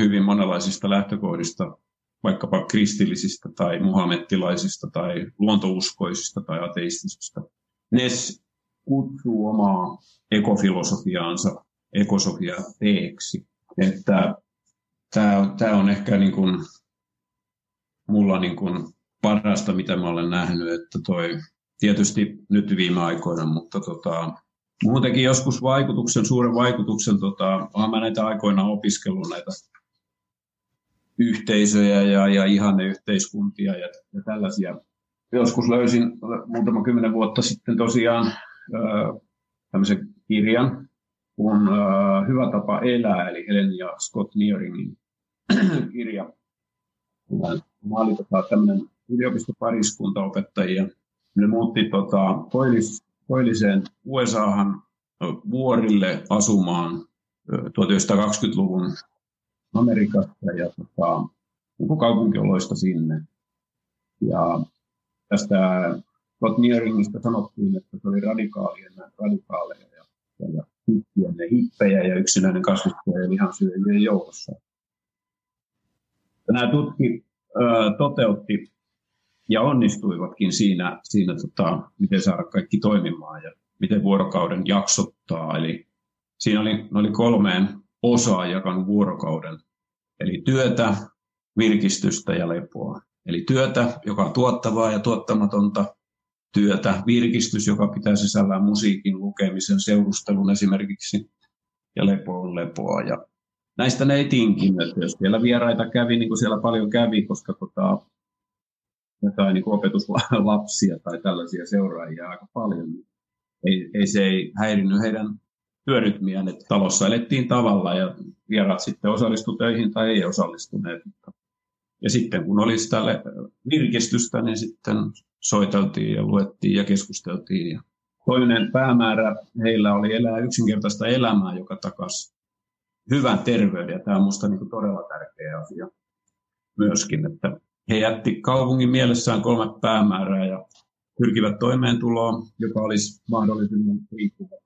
hyvin monenlaisista lähtökohdista vaikkapa kristillisistä tai muhammettilaisista tai luontouskoisista tai ateistisista. Nes kutsuu omaa ekofilosofiaansa ekosofia teeksi. Että tämä on ehkä niin kuin, mulla niin kuin parasta, mitä mä olen nähnyt, että toi tietysti nyt viime aikoina, mutta tota, muutenkin joskus vaikutuksen, suuren vaikutuksen, tota, olen mä näitä aikoina opiskellut näitä yhteisöjä ja, ja ihanneyhteiskuntia ja, ja tällaisia. Joskus löysin muutama kymmenen vuotta sitten tosiaan tämmöisen kirjan kuin äh, Hyvä tapa elää, eli Helen ja Scott Nearingin kirja. Mä olin tota, tämmöinen yliopistopariskuntaopettajia. Ne muutti tota, Koillis, Koilliseen USAhan vuorille asumaan 1920-luvun Amerikasta ja tota, kaupunkioloista sinne. Ja tästä Scott Nearingista sanottiin, että se oli radikaalien radikaaleja ja, ja, ja hippien ja hippejä ja yksinäinen kasvittaja ja lihansyöjien joukossa. Nämä tutki ö, toteutti onnistuivatkin siinä, siinä tota, miten saada kaikki toimimaan ja miten vuorokauden jaksottaa. Eli siinä oli, oli kolmeen osaan jakanut vuorokauden. Eli työtä, virkistystä ja lepoa. Eli työtä, joka on tuottavaa ja tuottamatonta, työtä, virkistys, joka pitää sisällään musiikin, lukemisen, seurustelun esimerkiksi, ja lepo on lepoa. Ja näistä ne ei tinkinyt. Jos siellä vieraita kävi, niin kuin siellä paljon kävi, koska tota, jotain niin opetuslapsia tai tällaisia seuraajia aika paljon, ei, ei se ei häirinnyt heidän työrytmiään, että talossa elettiin tavalla ja vieraat sitten osallistuivat töihin tai ei osallistuneet. Ja sitten kun oli sitä virkistystä, niin sitten soiteltiin ja luettiin ja keskusteltiin. Ja toinen päämäärä heillä oli elää yksinkertaista elämää, joka takasi hyvän terveyden. Ja tämä on minusta niin todella tärkeä asia myöskin, että he jätti kaupungin mielessään kolme päämäärää ja pyrkivät toimeentuloon, joka olisi mahdollisimman riippuvat.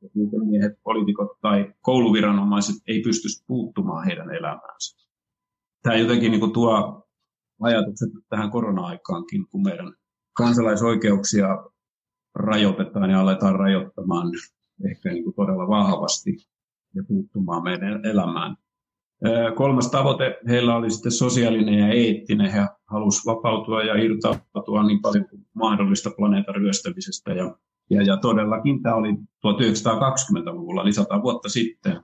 Miehet, poliitikot tai kouluviranomaiset ei pystyisi puuttumaan heidän elämäänsä. Tämä jotenkin niin tuo ajatukset tähän korona-aikaankin, kun meidän kansalaisoikeuksia rajoitetaan ja aletaan rajoittamaan ehkä niin kuin todella vahvasti ja puuttumaan meidän elämään. Kolmas tavoite heillä oli sitten sosiaalinen ja eettinen. He halusivat vapautua ja irtautua niin paljon kuin mahdollista planeetan ryöstämisestä. Ja, ja, ja todellakin tämä oli 1920-luvulla, eli sata vuotta sitten,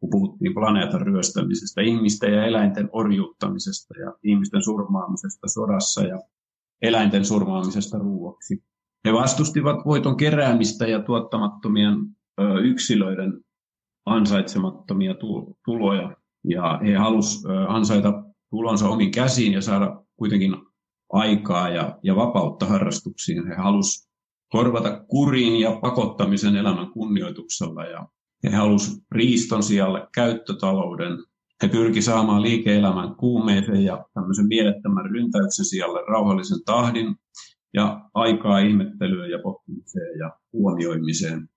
kun puhuttiin planeetan ryöstämisestä, ihmisten ja eläinten orjuuttamisesta ja ihmisten surmaamisesta sodassa ja eläinten surmaamisesta ruuaksi. He vastustivat voiton keräämistä ja tuottamattomien yksilöiden ansaitsemattomia tuloja. Ja he halusivat ansaita tulonsa omin käsiin ja saada kuitenkin aikaa ja, ja vapautta harrastuksiin. He halusivat korvata kuriin ja pakottamisen elämän kunnioituksella ja he halusivat riiston sijalle käyttötalouden. He pyrki saamaan liike-elämän kuumeeseen ja tämmöisen mielettömän ryntäyksen sijalle rauhallisen tahdin ja aikaa ihmettelyyn ja pohtimiseen ja huomioimiseen.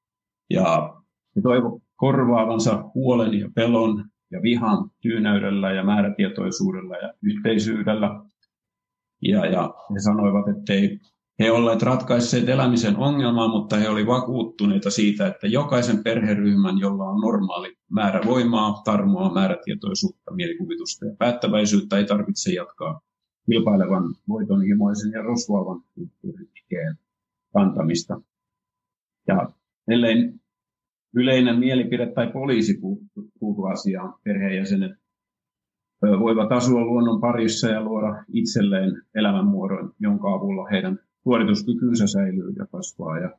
Ja he toivo korvaavansa huolen ja pelon ja vihan tyynäydellä ja määrätietoisuudella ja yhteisyydellä. Ja, ja he sanoivat, että ei he olleet ratkaisseet elämisen ongelmaa, mutta he olivat vakuuttuneita siitä, että jokaisen perheryhmän, jolla on normaali määrä voimaa, tarmoa, määrätietoisuutta, mielikuvitusta ja päättäväisyyttä, ei tarvitse jatkaa kilpailevan voitonhimoisen ja rosvoavan kulttuurikkeen kantamista. Ja ellei yleinen mielipide tai poliisi puutu asiaan, perheenjäsenet voivat asua luonnon parissa ja luoda itselleen elämänmuodon, jonka avulla heidän suorituskykynsä säilyy ja kasvaa ja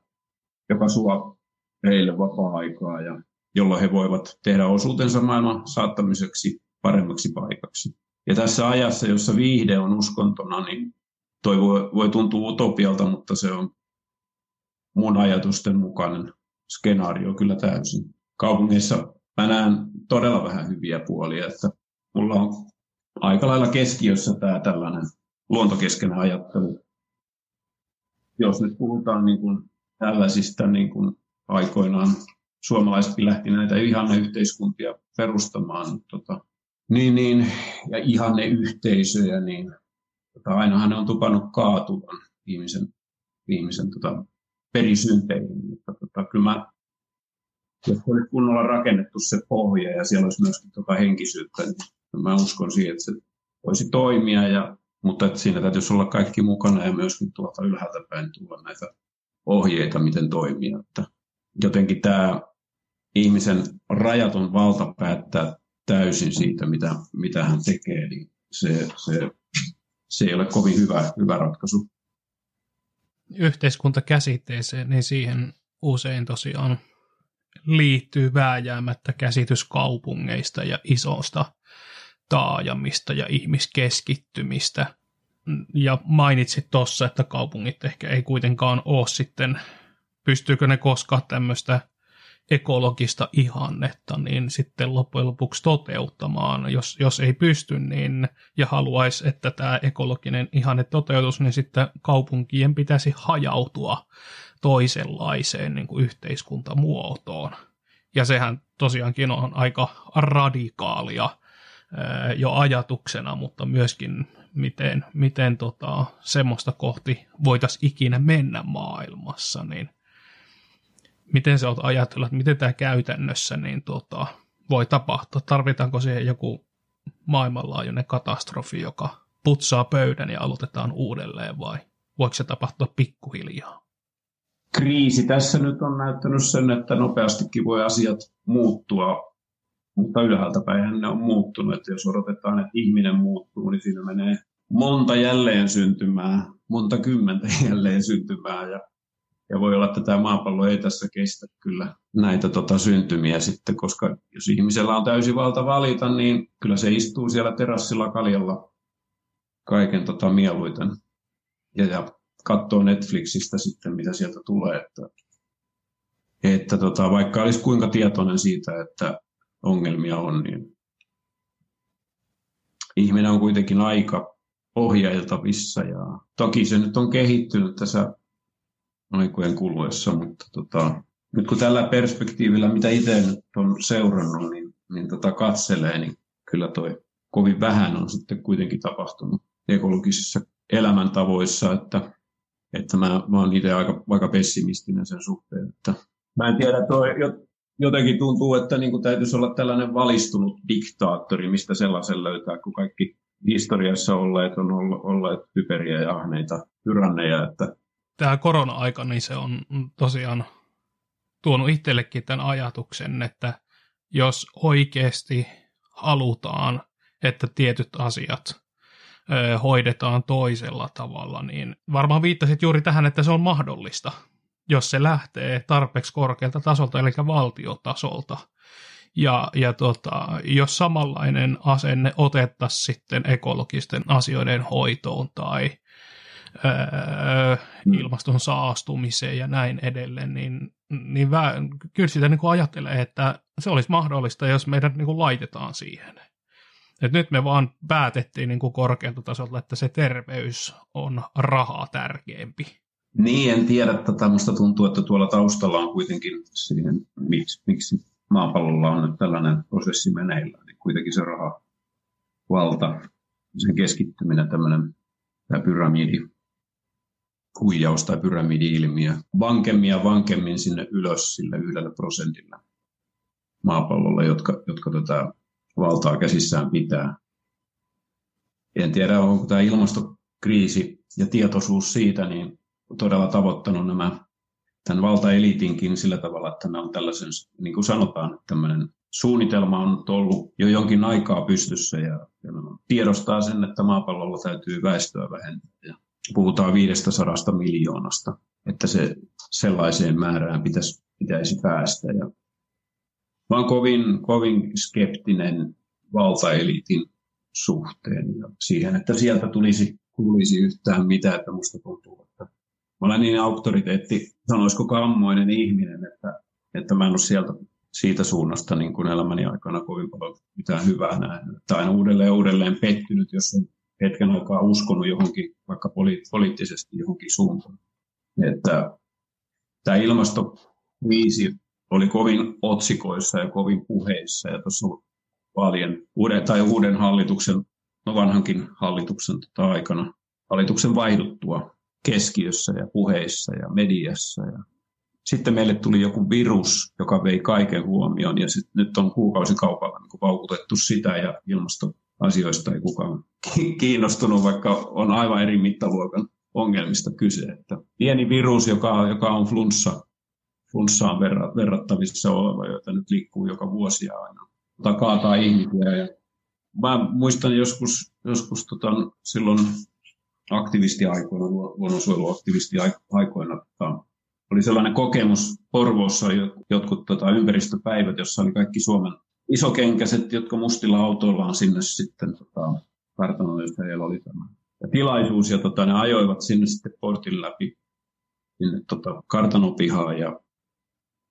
joka suo heille vapaa-aikaa ja jolloin he voivat tehdä osuutensa maailman saattamiseksi paremmaksi paikaksi. Ja tässä ajassa, jossa viihde on uskontona, niin toi voi, voi tuntua utopialta, mutta se on mun ajatusten mukainen skenaario kyllä täysin. Kaupungeissa mä näen todella vähän hyviä puolia, että mulla on aika lailla keskiössä tämä tällainen luontokeskeinen ajattelu. Jos nyt puhutaan niin kuin tällaisista niin kuin aikoinaan suomalaisetkin lähti näitä ihanneyhteiskuntia perustamaan, tota, niin, niin, ja ihanneyhteisöjä, niin tota, ainahan ne on tupannut kaatuvan ihmisen, ihmisen tota, perisynteihin. Mutta tota, kyllä mä, jos olisi kunnolla rakennettu se pohja ja siellä olisi myöskin tota henkisyyttä, niin mä uskon siihen, että se voisi toimia, ja, mutta että siinä täytyisi olla kaikki mukana ja myöskin tuolta ylhäältä päin tulla näitä ohjeita, miten toimia. Että jotenkin tämä ihmisen rajaton valta päättää täysin siitä, mitä, mitä hän tekee, niin se, se, se ei ole kovin hyvä, hyvä ratkaisu yhteiskuntakäsitteeseen, niin siihen usein tosiaan liittyy vääjäämättä käsitys kaupungeista ja isosta taajamista ja ihmiskeskittymistä. Ja mainitsit tuossa, että kaupungit ehkä ei kuitenkaan ole sitten, pystyykö ne koskaan tämmöistä ekologista ihannetta, niin sitten loppujen lopuksi toteuttamaan. Jos, jos ei pysty niin, ja haluaisi, että tämä ekologinen ihanne toteutus, niin sitten kaupunkien pitäisi hajautua toisenlaiseen niin kuin yhteiskuntamuotoon. Ja sehän tosiaankin on aika radikaalia jo ajatuksena, mutta myöskin miten, miten tota, semmoista kohti voitaisiin ikinä mennä maailmassa, niin miten sä oot ajatellut, että miten tämä käytännössä niin tota, voi tapahtua? Tarvitaanko siihen joku maailmanlaajuinen katastrofi, joka putsaa pöydän ja aloitetaan uudelleen vai voiko se tapahtua pikkuhiljaa? Kriisi tässä nyt on näyttänyt sen, että nopeastikin voi asiat muuttua, mutta ylhäältä päin ne on muuttunut. Että jos odotetaan, että ihminen muuttuu, niin siinä menee monta jälleen syntymää, monta kymmentä jälleen syntymää ja ja voi olla, että tämä maapallo ei tässä kestä kyllä näitä tota, syntymiä sitten, koska jos ihmisellä on täysi valta valita, niin kyllä se istuu siellä terassilla kaljalla kaiken tota, mieluiten. Ja, ja katsoo Netflixistä sitten, mitä sieltä tulee. Että, että tota, vaikka olisi kuinka tietoinen siitä, että ongelmia on, niin ihminen on kuitenkin aika ohjailtavissa. Ja toki se nyt on kehittynyt tässä aikojen kuluessa, mutta tota, nyt kun tällä perspektiivillä, mitä itse nyt on seurannut, niin, niin tota katselee, niin kyllä toi kovin vähän on sitten kuitenkin tapahtunut ekologisissa elämäntavoissa, että, että mä, mä oon itse aika, aika pessimistinen sen suhteen. Että mä en tiedä, toi jotenkin tuntuu, että niin kuin täytyisi olla tällainen valistunut diktaattori, mistä sellaisen löytää, kun kaikki historiassa olleet on olleet typeriä ja ahneita tyranneja, että tämä korona-aika, niin se on tosiaan tuonut itsellekin tämän ajatuksen, että jos oikeasti halutaan, että tietyt asiat hoidetaan toisella tavalla, niin varmaan viittasit juuri tähän, että se on mahdollista, jos se lähtee tarpeeksi korkealta tasolta, eli valtiotasolta. Ja, ja tota, jos samanlainen asenne otettaisiin sitten ekologisten asioiden hoitoon tai öö, ilmaston saastumiseen ja näin edelleen, niin, niin vä, kyllä sitä niin kuin ajattelee, että se olisi mahdollista, jos meidät niin kuin laitetaan siihen. Et nyt me vaan päätettiin niin kuin korkealta tasolta, että se terveys on rahaa tärkeämpi. Niin, en tiedä. Tätä musta tuntuu, että tuolla taustalla on kuitenkin siihen, miksi, miksi maapallolla on nyt tällainen prosessi meneillään, niin kuitenkin se raha valta, sen keskittyminen, tämmöinen tämä pyramidi huijaus- tai pyramidi-ilmiö vankemmin ja vankemmin sinne ylös sille yhdellä prosentilla maapallolla, jotka, jotka tätä valtaa käsissään pitää. En tiedä, onko tämä ilmastokriisi ja tietoisuus siitä niin todella tavoittanut nämä tämän valtaelitinkin sillä tavalla, että nämä on tällaisen, niin kuin sanotaan, tämmöinen suunnitelma on ollut jo jonkin aikaa pystyssä ja, ja tiedostaa sen, että maapallolla täytyy väestöä vähentää. Puhutaan 500 miljoonasta, että se sellaiseen määrään pitäisi, pitäisi päästä. Ja mä olen kovin, kovin skeptinen valtaeliitin suhteen ja siihen, että sieltä tulisi, tulisi yhtään mitään, että musta tuntuu, että mä olen niin auktoriteetti, sanoisiko kammoinen ihminen, että, että mä en ole sieltä siitä suunnasta niin kuin elämäni aikana kovin paljon mitään hyvää nähnyt. Tai uudelleen uudelleen pettynyt, jos on hetken aikaa uskonut johonkin, vaikka poli- poliittisesti johonkin suuntaan. Että tämä ilmastokriisi oli kovin otsikoissa ja kovin puheissa ja tuossa paljon uuden, tai uuden hallituksen, no vanhankin hallituksen tota aikana, hallituksen vaihduttua keskiössä ja puheissa ja mediassa. Ja sitten meille tuli joku virus, joka vei kaiken huomioon ja sit nyt on kuukausikaupalla niin paukutettu sitä ja ilmasto asioista ei kukaan kiinnostunut, vaikka on aivan eri mittaluokan ongelmista kyse. Että pieni virus, joka, joka on flunssa, flunssaan verrattavissa oleva, jota nyt liikkuu joka vuosi aina, kaataa ihmisiä. Ja mä muistan joskus, joskus tota, silloin aktivistiaikoina, luonnonsuojeluaktivistiaikoina, tota, oli sellainen kokemus, Porvoossa jotkut tota, ympäristöpäivät, jossa oli kaikki Suomen isokenkäiset, jotka mustilla autoillaan sinne sitten tota, kartanoon, josta heillä oli tämä ja tilaisuus, ja tota, ne ajoivat sinne sitten portin läpi sinne tota, kartanopihaan, ja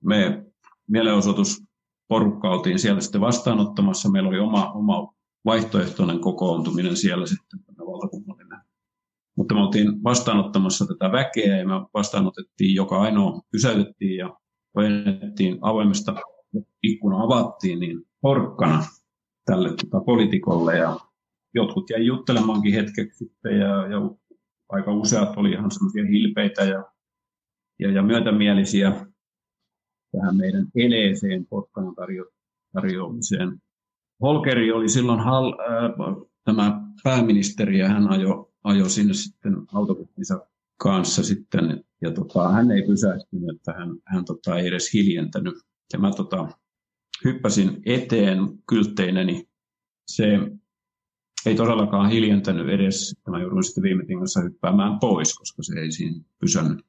me mielenosoitus porukka oltiin siellä sitten vastaanottamassa. Meillä oli oma, oma vaihtoehtoinen kokoontuminen siellä sitten valtakunnallinen. Mutta me oltiin vastaanottamassa tätä väkeä ja me vastaanotettiin joka ainoa, pysäytettiin ja vennettiin avoimesta ikkuna avattiin, niin porkkana tälle tota, politikolle ja jotkut jäi juttelemaankin hetkeksi sitten ja, ja aika useat oli ihan semmoisia hilpeitä ja, ja, ja myötämielisiä tähän meidän eleeseen porkkanan tarjo- tarjoamiseen. Holkeri oli silloin hal, äh, tämä pääministeri ja hän ajoi ajo sinne sitten autobussinsa kanssa sitten, ja tota, hän ei pysähtynyt, että hän, hän tota, ei edes hiljentänyt. Ja mä tota, hyppäsin eteen kyltteineni. Se ei todellakaan hiljentänyt edes, että mä joudun sitten viime tingassa hyppäämään pois, koska se ei siinä pysynyt.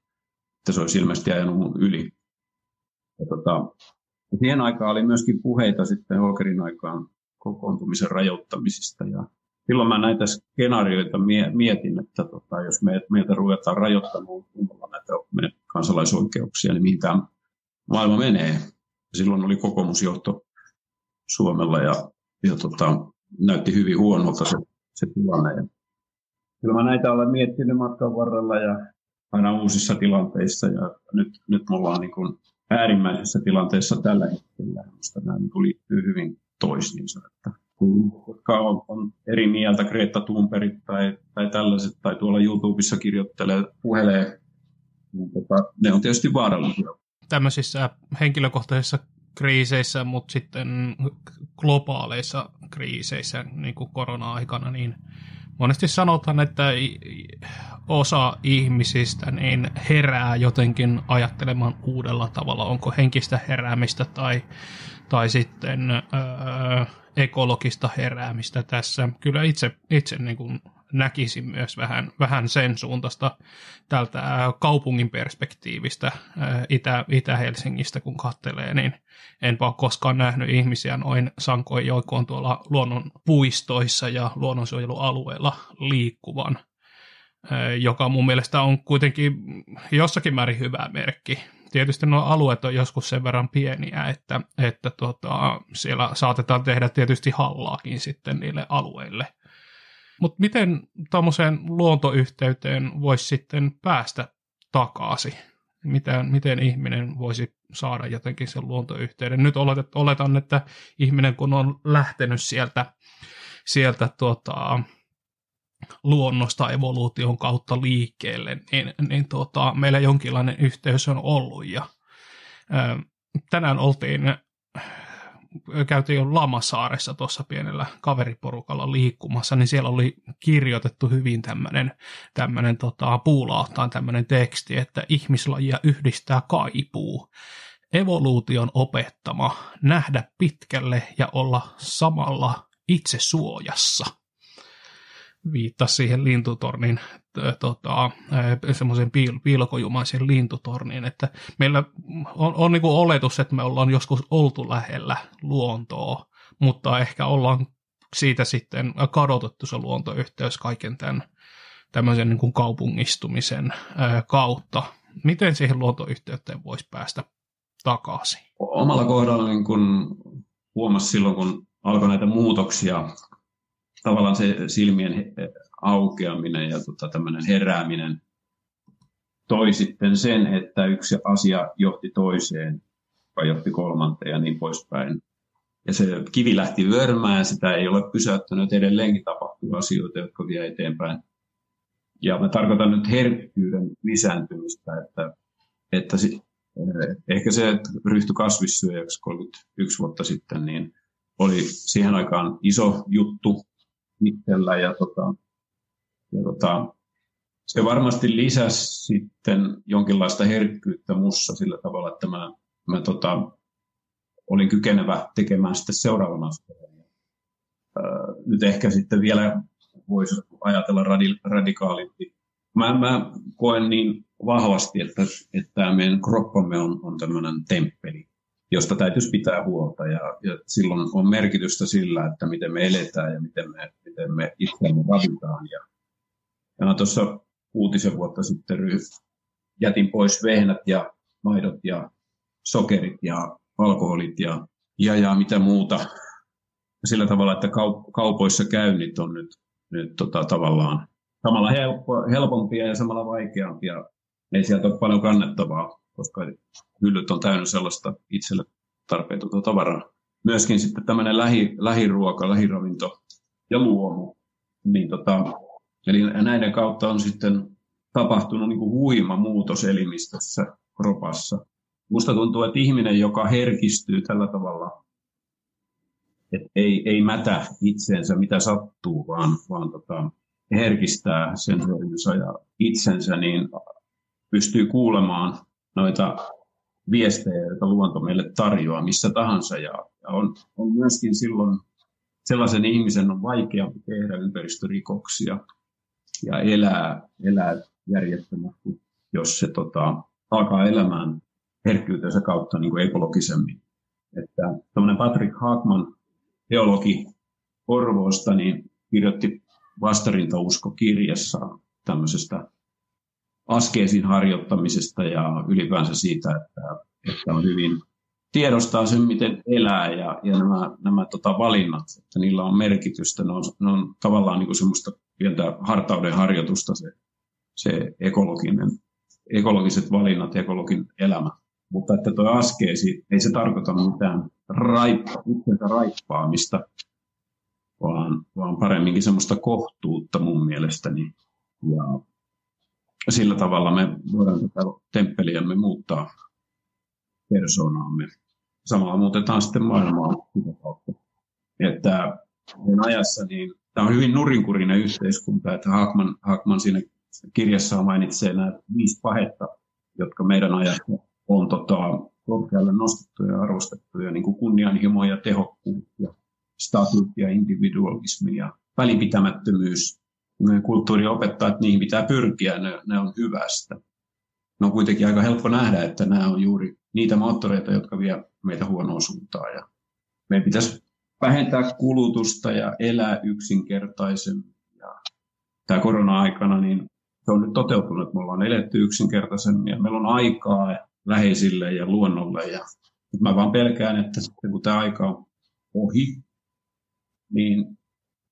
Että se olisi ilmeisesti ajanut mun yli. Ja tota, siihen aikaan oli myöskin puheita sitten Holkerin aikaan kokoontumisen rajoittamisista. Ja silloin mä näitä skenaarioita mietin, että tota, jos me, meiltä ruvetaan rajoittamaan näitä kansalaisoikeuksia, niin mihin tämä maailma menee. Silloin oli kokoomusjohto Suomella ja, ja tota, näytti hyvin huonolta se, se tilanne. Ja kyllä mä näitä olen miettinyt matkan varrella ja aina uusissa tilanteissa ja nyt, nyt me ollaan niin kuin äärimmäisessä tilanteessa tällä hetkellä. Minusta nämä niin liittyy hyvin toisiinsa. Että jotka on, on eri mieltä, Greta Thunberg tai, tai tällaiset, tai tuolla YouTubessa kirjoittelee, puhelee, niin tota, ne on tietysti vaarallisia. Tämmöisissä henkilökohtaisissa kriiseissä, mutta sitten globaaleissa kriiseissä, niin kuin korona-aikana, niin monesti sanotaan, että osa ihmisistä niin herää jotenkin ajattelemaan uudella tavalla, onko henkistä heräämistä tai, tai sitten öö, ekologista heräämistä tässä. Kyllä itse, itse niin kuin näkisin myös vähän, vähän sen suuntaista tältä kaupungin perspektiivistä Itä, Itä-Helsingistä, kun kattelee, niin enpä ole koskaan nähnyt ihmisiä noin sankoin joikoon tuolla luonnon puistoissa ja luonnonsuojelualueilla liikkuvan, joka mun mielestä on kuitenkin jossakin määrin hyvä merkki. Tietysti nuo alueet on joskus sen verran pieniä, että, että tota, siellä saatetaan tehdä tietysti hallaakin sitten niille alueille – mutta miten tuommoiseen luontoyhteyteen voisi sitten päästä takaisin? Miten, miten ihminen voisi saada jotenkin sen luontoyhteyden? Nyt oletet, oletan, että ihminen kun on lähtenyt sieltä, sieltä tuota, luonnosta evoluution kautta liikkeelle, niin, niin tuota, meillä jonkinlainen yhteys on ollut. Ja, ää, tänään oltiin käytiin jo Lamasaaressa tuossa pienellä kaveriporukalla liikkumassa, niin siellä oli kirjoitettu hyvin tämmöinen tämmönen, tota, puulaahtaan tämmöinen teksti, että ihmislajia yhdistää kaipuu. Evoluution opettama nähdä pitkälle ja olla samalla itse suojassa viittasi siihen lintutornin tota, semmoisen piil- piilokojumaisen lintutorniin, että meillä on, on niin kuin oletus, että me ollaan joskus oltu lähellä luontoa, mutta ehkä ollaan siitä sitten kadotettu se luontoyhteys kaiken tämän tämmöisen niin kuin kaupungistumisen kautta. Miten siihen luontoyhteyteen voisi päästä takaisin? Omalla kohdalla niin kun huomasi silloin, kun alkoi näitä muutoksia tavallaan se silmien aukeaminen ja tota, tämmöinen herääminen toi sitten sen, että yksi asia johti toiseen, vai johti kolmanteen ja niin poispäin. Ja se kivi lähti vyörymään ja sitä ei ole pysäyttänyt. Edelleenkin tapahtuu asioita, jotka vie eteenpäin. Ja mä tarkoitan nyt herkkyyden lisääntymistä, että, että si, ehkä se, että ryhtyi kasvissyöjäksi 31 vuotta sitten, niin oli siihen aikaan iso juttu itsellä ja, tota, ja tota, se varmasti lisäsi sitten jonkinlaista herkkyyttä mussa sillä tavalla, että mä, mä tota, olin kykenevä tekemään sitten seuraavan askeleen. nyt ehkä sitten vielä voisi ajatella radi, radikaalimpi. Mä, mä koen niin vahvasti, että, että meidän kroppamme on, on tämmöinen temppeli, josta täytyisi pitää huolta. Ja, ja silloin on merkitystä sillä, että miten me eletään ja miten me, miten me itseämme ravitaan. Ja, ja mä tuossa uutisen vuotta sitten jätin pois vehnät ja maidot ja sokerit ja alkoholit ja, ja, ja mitä muuta. Sillä tavalla, että kaupoissa käynnit on nyt, nyt tota, tavallaan samalla helpompia ja samalla vaikeampia. Ei sieltä ole paljon kannettavaa, koska hyllyt on täynnä sellaista itselle tarpeetonta tavaraa. Myöskin sitten tämmöinen lähi, lähiruoka, lähiravinto ja luomu. Niin tota, eli näiden kautta on sitten tapahtunut niin kuin huima muutos elimistössä, kropassa. Musta tuntuu, että ihminen, joka herkistyy tällä tavalla, että ei, ei mätä itseensä mitä sattuu, vaan, vaan tota, herkistää sensorinsa ja itsensä, niin pystyy kuulemaan noita viestejä, joita luonto meille tarjoaa missä tahansa. Ja, ja on, on myöskin silloin sellaisen ihmisen on vaikeampi tehdä ympäristörikoksia ja elää, elää järjettömästi, jos se tota, alkaa elämään herkkyytensä kautta niin kuin ekologisemmin. Että Patrick Haakman, teologi Porvoosta, niin kirjoitti vastarintausko kirjassaan tämmöisestä askeesin harjoittamisesta ja ylipäänsä siitä, että, että on hyvin tiedostaa sen, miten elää ja, ja nämä, nämä tota, valinnat, että niillä on merkitystä. Ne on, ne on tavallaan niin kuin semmoista pientä hartauden harjoitusta se, se ekologinen, ekologiset valinnat, ekologin elämä. Mutta että tuo askeesi, ei se tarkoita mitään raippa, raippaamista, vaan, vaan paremminkin semmoista kohtuutta mun mielestäni. Ja sillä tavalla me voidaan tätä temppeliämme muuttaa persoonaamme. Samalla muutetaan sitten maailmaa. Että ajassa niin tämä on hyvin nurinkurinen yhteiskunta, että Haakman, Haakman siinä kirjassa mainitsee nämä viisi pahetta, jotka meidän ajassa on tota, korkealle nostettuja ja arvostettuja, niin kuin kunnianhimo ja tehokkuus ja status ja individualismi ja välipitämättömyys. Kulttuuri opettaa, että niihin pitää pyrkiä, ne, ne on hyvästä. No on kuitenkin aika helppo nähdä, että nämä on juuri niitä moottoreita, jotka vie meitä huonoon suuntaan. Ja meidän pitäisi vähentää kulutusta ja elää yksinkertaisemmin. Ja tämä korona-aikana niin se on nyt toteutunut, me ollaan eletty yksinkertaisemmin ja meillä on aikaa läheisille ja luonnolle. Ja mä vaan pelkään, että kun tämä aika on ohi, niin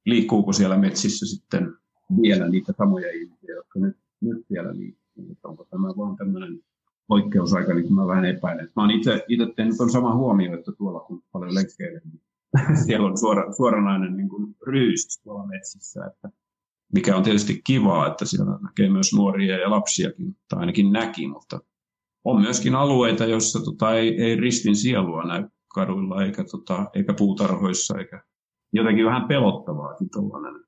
liikkuuko siellä metsissä sitten vielä niitä samoja ihmisiä, jotka nyt, nyt siellä liikkuu. Onko tämä vaan tämmöinen poikkeusaika, niin mä vähän epäilen. Mä oon itse, itse tehnyt on sama huomio, että tuolla kun paljon lenkkeilen, niin siellä on suora, suoranainen niin kuin ryysys tuolla metsissä, että mikä on tietysti kivaa, että siellä näkee myös nuoria ja lapsiakin, tai ainakin näki, mutta on myöskin alueita, joissa tota, ei, ei ristin sielua näy kaduilla eikä, tota, eikä puutarhoissa, eikä jotenkin vähän pelottavaakin tuollainen,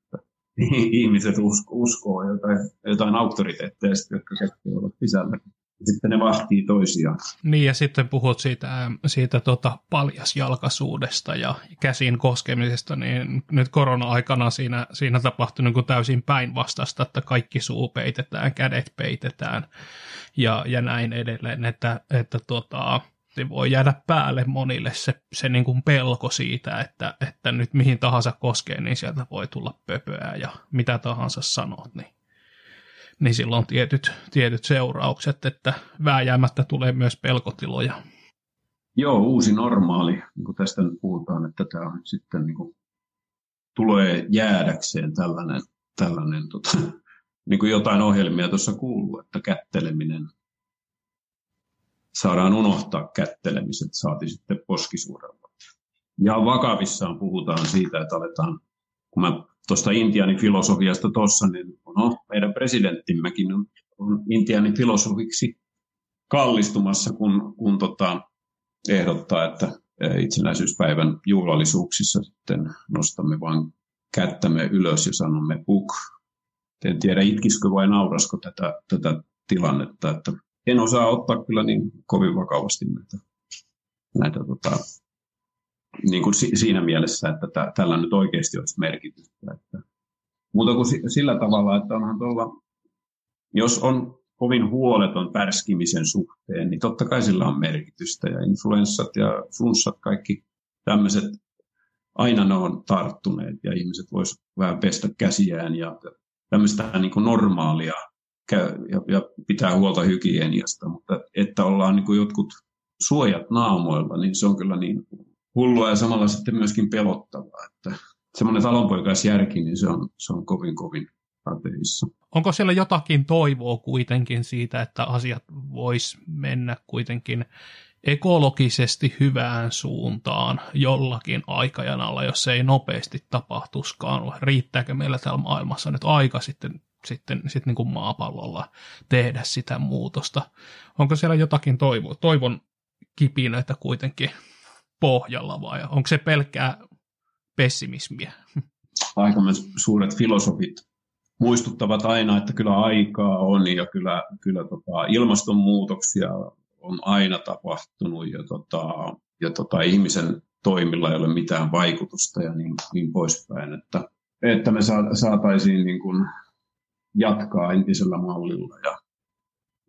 ihmiset usko, uskoo jotain, jotain auktoriteetteja, jotka ovat sisällä sitten ne vahtii toisiaan. Niin, ja sitten puhut siitä, siitä tota paljasjalkaisuudesta ja käsin koskemisesta, niin nyt korona-aikana siinä, siinä tapahtui niin täysin päinvastasta, että kaikki suu peitetään, kädet peitetään ja, ja näin edelleen, että, että tota, voi jäädä päälle monille se, se niin kuin pelko siitä, että, että nyt mihin tahansa koskee, niin sieltä voi tulla pöpöä ja mitä tahansa sanot, niin niin silloin on tietyt, tietyt seuraukset, että vääjäämättä tulee myös pelkotiloja. Joo, uusi normaali, niin kuin tästä nyt puhutaan, että tämä on sitten niin kuin, tulee jäädäkseen tällainen, tällainen tota, niin kuin jotain ohjelmia tuossa kuuluu, että kätteleminen, saadaan unohtaa kättelemiset, saati sitten poskisuudella. Ja vakavissaan puhutaan siitä, että aletaan, kun mä tuosta intianin filosofiasta tuossa, niin no, meidän presidenttimmekin on, on intianin filosofiksi kallistumassa, kun, kun tota, ehdottaa, että itsenäisyyspäivän juhlallisuuksissa sitten nostamme vain kättämme ylös ja sanomme puk. En tiedä, itkiskö vai naurasko tätä, tätä tilannetta, että en osaa ottaa kyllä niin kovin vakavasti näitä, näitä tota, niin kuin siinä mielessä, että tällä nyt oikeasti olisi merkitystä. Että, muuta kuin sillä tavalla, että onhan tuolla, jos on kovin huoleton pärskimisen suhteen, niin totta kai sillä on merkitystä. Ja influenssat ja flunssat, kaikki tämmöiset, aina ne on tarttuneet ja ihmiset voisivat vähän pestä käsiään ja tämmöistä niin kuin normaalia ja, ja pitää huolta hygieniasta, mutta että ollaan niin kuin jotkut suojat naamoilla, niin se on kyllä niin hullua ja samalla sitten myöskin pelottavaa, että semmoinen talonpoikaisjärki, niin se on, se on kovin kovin rateissa. Onko siellä jotakin toivoa kuitenkin siitä, että asiat vois mennä kuitenkin ekologisesti hyvään suuntaan jollakin aikajanalla, jos se ei nopeasti tapahtuskaan? Riittääkö meillä täällä maailmassa nyt aika sitten, sitten, sitten niin kuin maapallolla tehdä sitä muutosta? Onko siellä jotakin toivo, toivon kipinöitä kuitenkin pohjalla vai onko se pelkkää pessimismiä? Aika suuret filosofit muistuttavat aina, että kyllä aikaa on ja kyllä, kyllä tota, ilmastonmuutoksia on aina tapahtunut ja, tota, ja tota, ihmisen toimilla ei ole mitään vaikutusta ja niin, niin poispäin, että, että me saataisiin niin kuin jatkaa entisellä mallilla ja,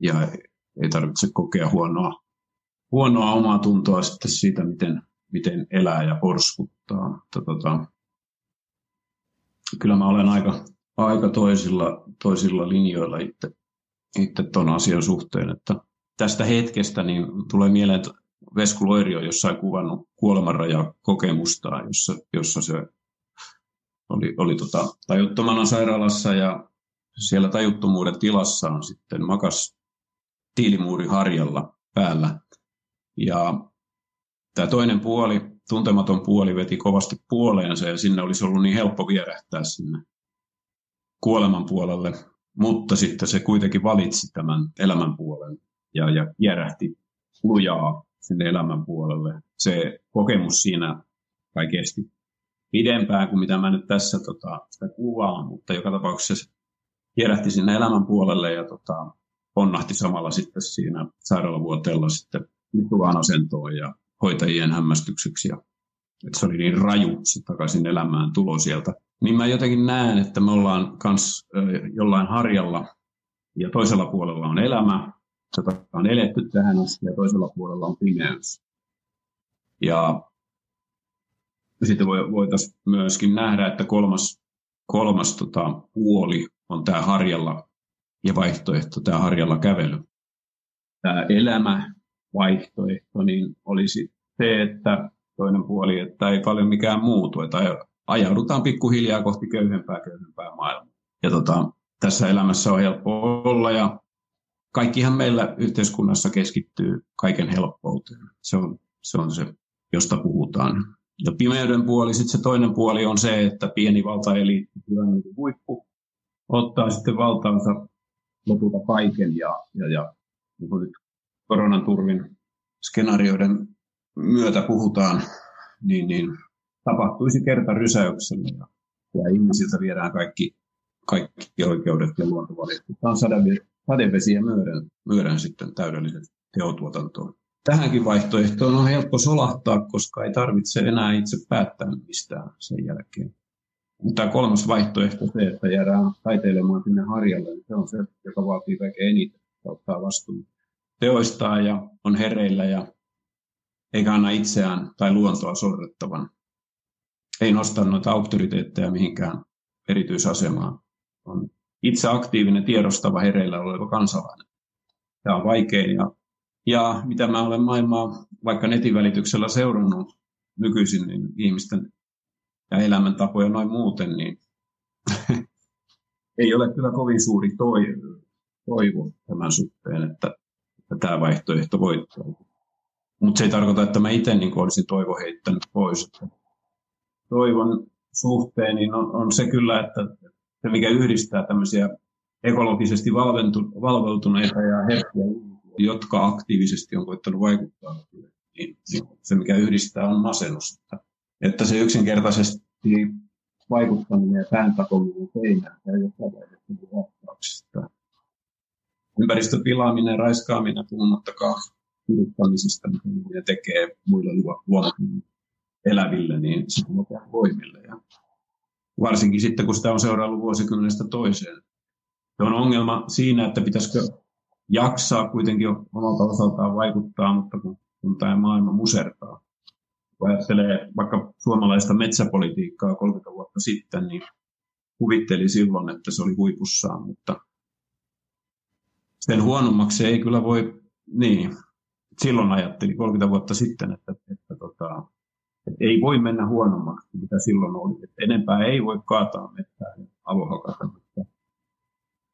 ja ei tarvitse kokea huonoa, huonoa omaa tuntoa sitten siitä, miten, miten elää ja porskuttaa. Mutta, tota, kyllä mä olen aika, aika toisilla, toisilla linjoilla itse, itse ton asian suhteen, että tästä hetkestä niin tulee mieleen, että Vesku Loiri on jossain kuvannut kuolemanraja kokemustaan, jossa, jossa se oli, oli tota, tajuttomana sairaalassa ja siellä tajuttomuuden tilassa on sitten makas tiilimuuri harjalla päällä. Ja tämä toinen puoli, tuntematon puoli, veti kovasti puoleensa ja sinne olisi ollut niin helppo vierähtää sinne kuoleman puolelle, mutta sitten se kuitenkin valitsi tämän elämän puolen ja, ja järähti lujaa sinne elämän puolelle. Se kokemus siinä kai kesti pidempään kuin mitä mä nyt tässä tota, sitä kuvaan, mutta joka tapauksessa se järähti sinne elämän puolelle ja tota, onnahti samalla sitten siinä sairaalavuoteella sitten liittuvaan asentoon ja hoitajien hämmästykseksi. Ja, että se oli niin raju se takaisin elämään tulo sieltä niin mä jotenkin näen, että me ollaan kans jollain harjalla ja toisella puolella on elämä, jota on eletty tähän asti ja toisella puolella on pimeys. Ja sitten voitaisiin myöskin nähdä, että kolmas, kolmas tota, puoli on tämä harjalla ja vaihtoehto, tämä harjalla kävely. Tämä elämä vaihtoehto niin olisi se, että toinen puoli, että ei paljon mikään muutu, että ajaudutaan pikkuhiljaa kohti köyhempää köyhempää maailmaa. Ja tota, tässä elämässä on helppo olla ja kaikkihan meillä yhteiskunnassa keskittyy kaiken helppouteen. Se on se, on se josta puhutaan. Ja pimeyden puoli, sitten se toinen puoli on se, että pieni valtaeliitti, niin huippu, ottaa sitten valtaansa lopulta kaiken ja, ja, ja niin koronan turvin skenaarioiden myötä puhutaan, niin, niin tapahtuisi kerta rysäyksellä ja, ja ihmisiltä viedään kaikki, kaikki oikeudet ja luontovaliokuntaan sadevesi ja myöden, myöden sitten täydelliset teotuotantoon. Tähänkin vaihtoehtoon on helppo solahtaa, koska ei tarvitse enää itse päättää mistään sen jälkeen. Mutta tämä kolmas vaihtoehto se, että jäädään taiteilemaan sinne harjalle, niin se on se, joka vaatii kaiken eniten ottaa vastuun teoistaan ja on hereillä ja eikä anna itseään tai luontoa sorrettavan ei nosta noita auktoriteetteja mihinkään erityisasemaan. On itse aktiivinen, tiedostava, hereillä oleva kansalainen. Tämä on vaikein ja, ja mitä mä olen maailmaa vaikka netin välityksellä seurannut nykyisin, niin ihmisten ja elämäntapoja noin muuten, niin ei ole kyllä kovin suuri toivo, toivo tämän suhteen, että, että tämä vaihtoehto voittaa. Mutta se ei tarkoita, että mä itse niin olisin toivo heittänyt pois. Toivon suhteen, niin on, on se kyllä, että se mikä yhdistää tämmöisiä ekologisesti valveutuneita ja herkkiä jotka aktiivisesti on koittanut vaikuttaa, niin, niin se mikä yhdistää on masennus. Että se yksinkertaisesti vaikuttaminen ja pääntakominen seinään ja jossain vaiheessa Ympäristön pilaaminen, raiskaaminen, puhumattakaan kiduttamisesta, mitä ne tekee muille luonnolle eläville, niin se on voimille. Ja varsinkin sitten, kun sitä on seuraillut vuosikymmenestä toiseen. Se on ongelma siinä, että pitäisikö jaksaa kuitenkin omalta osaltaan vaikuttaa, mutta kun, kun tämä maailma musertaa. Kun ajattelee vaikka suomalaista metsäpolitiikkaa 30 vuotta sitten, niin kuvitteli silloin, että se oli huipussaan, mutta sen huonommaksi ei kyllä voi, niin, silloin ajatteli 30 vuotta sitten, että, että, tota, että ei voi mennä huonommaksi mitä silloin oli. Että enempää ei voi kaataa metsää ja avohakata, mutta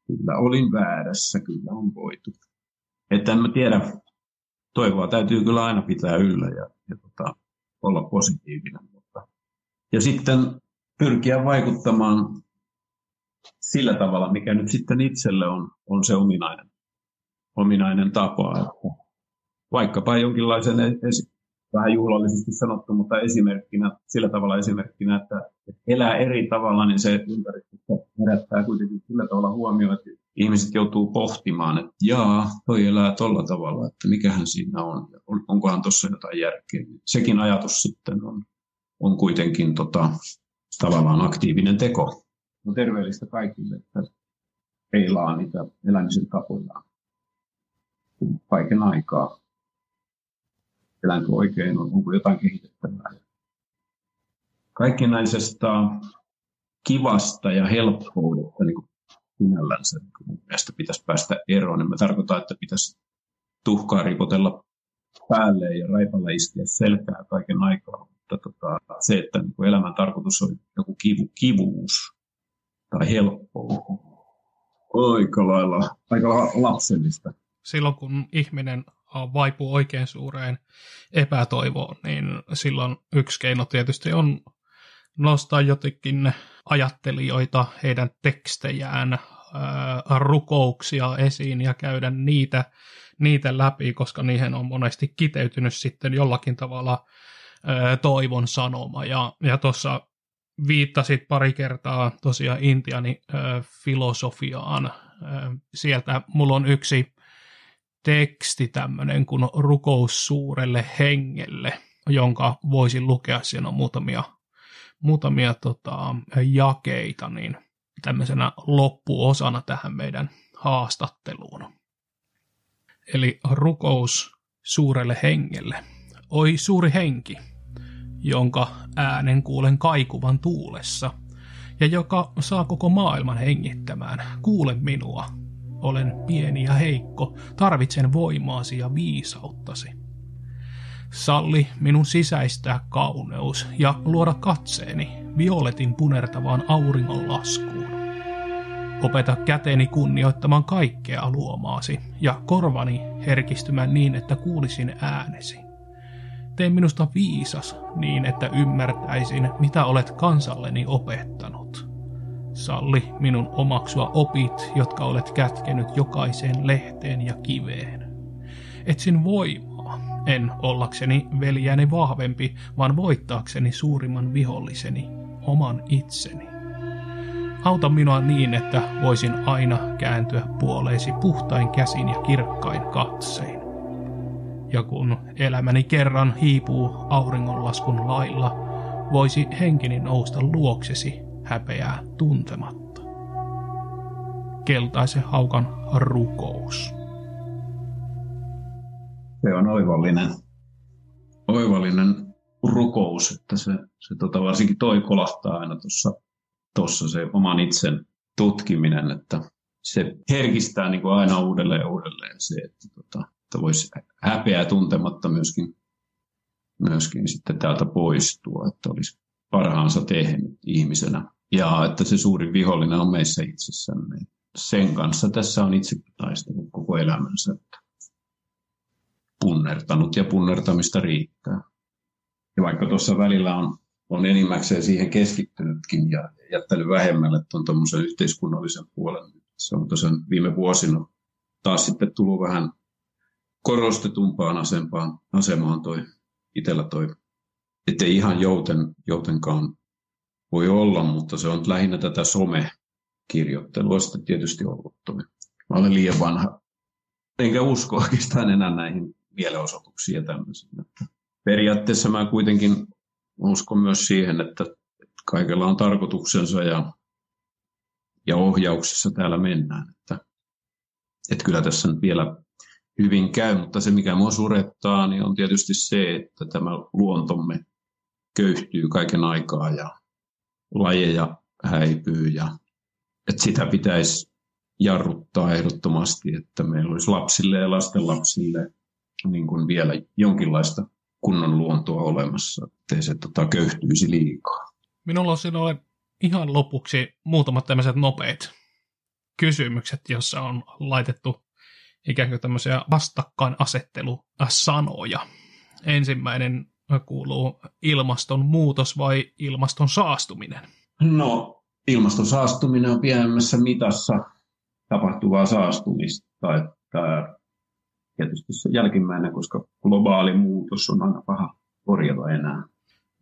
kyllä olin väärässä, kyllä on voitu. Että en mä tiedä, toivoa täytyy kyllä aina pitää yllä ja, ja tota, olla positiivinen. Mutta. Ja sitten pyrkiä vaikuttamaan sillä tavalla, mikä nyt sitten itselle on, on se ominainen, ominainen tapa. Että vaikkapa jonkinlaisen, esi- vähän juhlallisesti sanottu, mutta esimerkkinä, sillä tavalla esimerkkinä, että elää eri tavalla, niin se ympäristö herättää kuitenkin sillä tavalla huomioon, että ihmiset joutuu pohtimaan, että jaa, toi elää tolla tavalla, että mikähän siinä on, on onkohan tuossa jotain järkeä. Sekin ajatus sitten on, on kuitenkin tota, tavallaan aktiivinen teko. On terveellistä kaikille, että peilaa niitä elämisen tapoja kaiken aikaa. Elänkö oikein, onko jotain kehitettävää. Kaikkinaisesta kivasta ja helppoudesta niin sinällänsä niin mun mielestä pitäisi päästä eroon. En mä tarkoita, että pitäisi tuhkaa ripotella päälle ja raipalla iskeä selkää kaiken aikaa, mutta tota, se, että niin elämän tarkoitus on joku kivu, kivuus tai helppous, aika lailla, aika lapsellista. Silloin kun ihminen vaipuu oikein suureen epätoivoon, niin silloin yksi keino tietysti on nostaa jotenkin ajattelijoita, heidän tekstejään, rukouksia esiin ja käydä niitä, niitä läpi, koska niihin on monesti kiteytynyt sitten jollakin tavalla toivon sanoma. Ja, ja tuossa viittasit pari kertaa tosiaan Intiani filosofiaan. Sieltä mulla on yksi teksti tämmöinen kuin rukous suurelle hengelle, jonka voisin lukea. Siinä on muutamia muutamia tota, jakeita niin tämmöisenä loppuosana tähän meidän haastatteluun. Eli rukous suurelle hengelle. Oi suuri henki, jonka äänen kuulen kaikuvan tuulessa, ja joka saa koko maailman hengittämään. Kuule minua. Olen pieni ja heikko, tarvitsen voimaasi ja viisauttasi. Salli minun sisäistää kauneus ja luoda katseeni violetin punertavaan auringon laskuun. Opeta käteeni kunnioittamaan kaikkea luomaasi ja korvani herkistymään niin, että kuulisin äänesi. Tee minusta viisas niin, että ymmärtäisin, mitä olet kansalleni opettanut. Salli minun omaksua opit, jotka olet kätkenyt jokaiseen lehteen ja kiveen. Etsin voimaa en ollakseni veljäni vahvempi, vaan voittaakseni suurimman viholliseni, oman itseni. Auta minua niin, että voisin aina kääntyä puoleisi puhtain käsin ja kirkkain katsein. Ja kun elämäni kerran hiipuu auringonlaskun lailla, voisi henkini nousta luoksesi häpeää tuntematta. Keltaisen haukan rukous se on oivallinen, oivallinen rukous, että se, se tota, varsinkin toi kolahtaa aina tuossa tossa se oman itsen tutkiminen, että se herkistää niin kuin aina uudelleen ja uudelleen se, että, tota, että voisi häpeää tuntematta myöskin, myöskin sitten täältä poistua, että olisi parhaansa tehnyt ihmisenä. Ja että se suurin vihollinen on meissä itsessämme. Sen kanssa tässä on itse taistellut koko elämänsä. Että punnertanut ja punnertamista riittää. Ja vaikka tuossa välillä on, on enimmäkseen siihen keskittynytkin ja jättänyt vähemmälle tuon yhteiskunnallisen puolen, se on tosiaan viime vuosina taas sitten tullut vähän korostetumpaan asempaan, asemaan toi itsellä toi, ettei ihan jouten, joutenkaan voi olla, mutta se on lähinnä tätä some-kirjoittelua sitten tietysti ollut. Toi. Mä olen liian vanha, enkä usko oikeastaan enää näihin mielenosoituksia ja tämmöisiä. Periaatteessa mä kuitenkin uskon myös siihen, että kaikella on tarkoituksensa ja, ja ohjauksessa täällä mennään. Että että kyllä tässä nyt vielä hyvin käy, mutta se mikä mua surettaa, niin on tietysti se, että tämä luontomme köyhtyy kaiken aikaa ja lajeja häipyy ja että sitä pitäisi jarruttaa ehdottomasti, että meillä olisi lapsille ja lastenlapsille niin kuin vielä jonkinlaista kunnon luontoa olemassa, ettei se tota, köyhtyisi liikaa. Minulla on sinulle ihan lopuksi muutamat tämmöiset nopeat kysymykset, jossa on laitettu ikään kuin tämmöisiä vastakkainasettelusanoja. Ensimmäinen kuuluu ilmastonmuutos vai ilmaston saastuminen? No, ilmaston saastuminen on pienemmässä mitassa tapahtuvaa saastumista, että tietysti se jälkimmäinen, koska globaali muutos on aina paha korjata enää.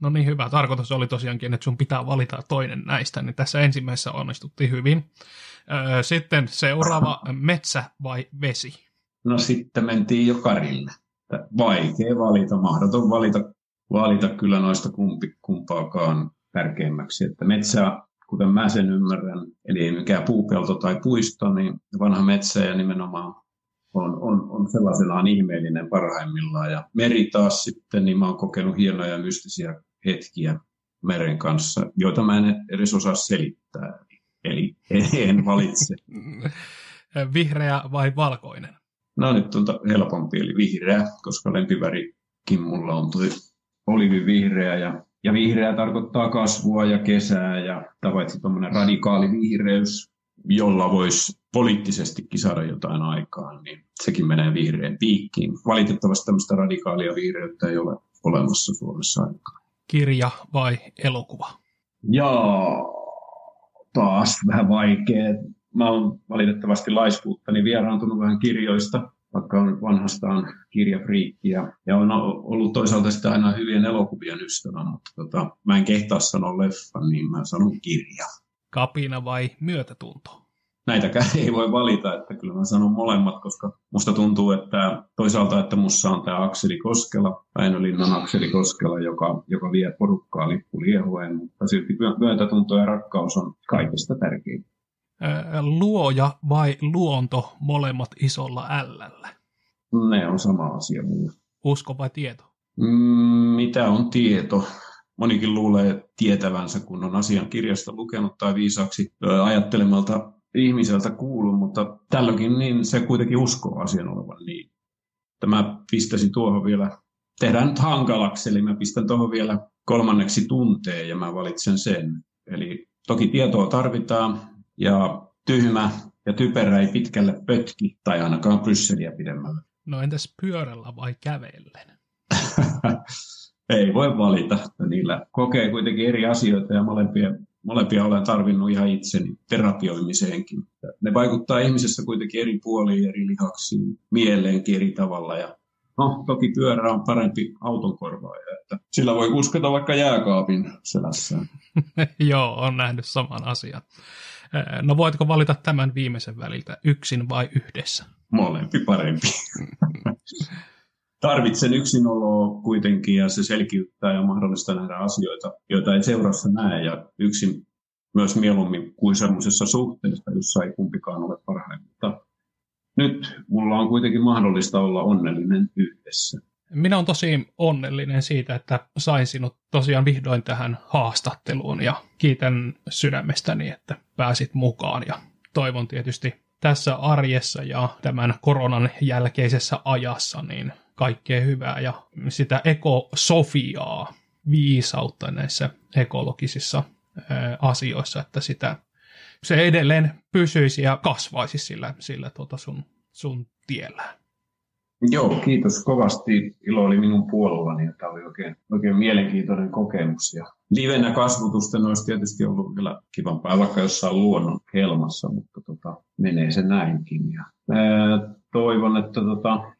No niin, hyvä. Tarkoitus oli tosiaankin, että sun pitää valita toinen näistä, niin tässä ensimmäisessä onnistuttiin hyvin. Sitten seuraava, metsä vai vesi? No sitten mentiin jo Karille. Vaikea valita, mahdoton valita, valita kyllä noista kumpi, kumpaakaan tärkeimmäksi. Että metsä, kuten mä sen ymmärrän, eli ei mikään puupelto tai puisto, niin vanha metsä ja nimenomaan on, on, on sellaisenaan ihmeellinen parhaimmillaan. Ja meri taas sitten, niin mä oon kokenut hienoja mystisiä hetkiä meren kanssa, joita mä en edes osaa selittää. Eli en valitse. Vihreä vai valkoinen? No nyt on helpompi, eli vihreä, koska lempivärikin mulla on tuo olivivihreä ja, ja vihreä tarkoittaa kasvua ja kesää ja tavaitsi tuommoinen radikaali vihreys, jolla voisi poliittisestikin saada jotain aikaan, niin sekin menee vihreän piikkiin. Valitettavasti tämmöistä radikaalia vihreyttä ei ole olemassa Suomessa aikaan. Kirja vai elokuva? Joo, taas vähän vaikea. Mä oon valitettavasti laiskuuttani vieraantunut vähän kirjoista, vaikka on vanhastaan kirjafriikki ja, ja on ollut toisaalta sitä aina hyvien elokuvien ystävä, mutta tota, mä en kehtaa sanoa leffan, niin mä sanon kirja. Kapina vai myötätunto? Näitäkään ei voi valita, että kyllä mä sanon molemmat, koska musta tuntuu, että toisaalta, että mussa on tämä Akseli Koskela, Väinölinnan Akseli Koskela, joka, joka vie porukkaa lippuliehueen, mutta silti myötätunto ja rakkaus on kaikista tärkein. Luoja vai luonto, molemmat isolla L. Ne on sama asia mulle. Usko vai tieto? Mm, mitä on tieto? Monikin luulee tietävänsä, kun on asian kirjasta lukenut tai viisaaksi ajattelemalta ihmiseltä kuulu, mutta tällöinkin niin se kuitenkin uskoo asian olevan niin. Tämä pistäisi tuohon vielä, tehdään nyt hankalaksi, eli mä pistän tuohon vielä kolmanneksi tunteen ja mä valitsen sen. Eli toki tietoa tarvitaan ja tyhmä ja typerä ei pitkälle pötki tai ainakaan Brysseliä pidemmälle. No entäs pyörällä vai kävellen? ei voi valita. Niillä kokee kuitenkin eri asioita ja molempia molempia olen tarvinnut ihan itseni terapioimiseenkin. Ne vaikuttaa ihmisessä kuitenkin eri puoliin, eri lihaksiin, mieleenkin eri tavalla. Ja no, toki pyörä on parempi auton korvaaja, että sillä voi uskota vaikka jääkaapin selässään. Joo, on nähnyt saman asian. No voitko valita tämän viimeisen väliltä yksin vai yhdessä? Molempi parempi. tarvitsen yksinoloa kuitenkin ja se selkiyttää ja mahdollista nähdä asioita, joita ei seurassa näe ja yksin myös mieluummin kuin semmoisessa suhteessa, jossa ei kumpikaan ole parhain. Mutta nyt mulla on kuitenkin mahdollista olla onnellinen yhdessä. Minä olen tosi onnellinen siitä, että sain sinut tosiaan vihdoin tähän haastatteluun ja kiitän sydämestäni, että pääsit mukaan ja toivon tietysti tässä arjessa ja tämän koronan jälkeisessä ajassa niin kaikkea hyvää ja sitä ekosofiaa, viisautta näissä ekologisissa asioissa, että sitä, se edelleen pysyisi ja kasvaisi sillä, sillä tuota sun, sun tiellä. Joo, kiitos kovasti. Ilo oli minun puolellani. Tämä oli oikein, oikein mielenkiintoinen kokemus. Ja livenä kasvutusten olisi tietysti ollut vielä kivampaa, vaikka jossain luonnon helmassa, mutta tota, menee se näinkin. Ja, ää, toivon, että tota,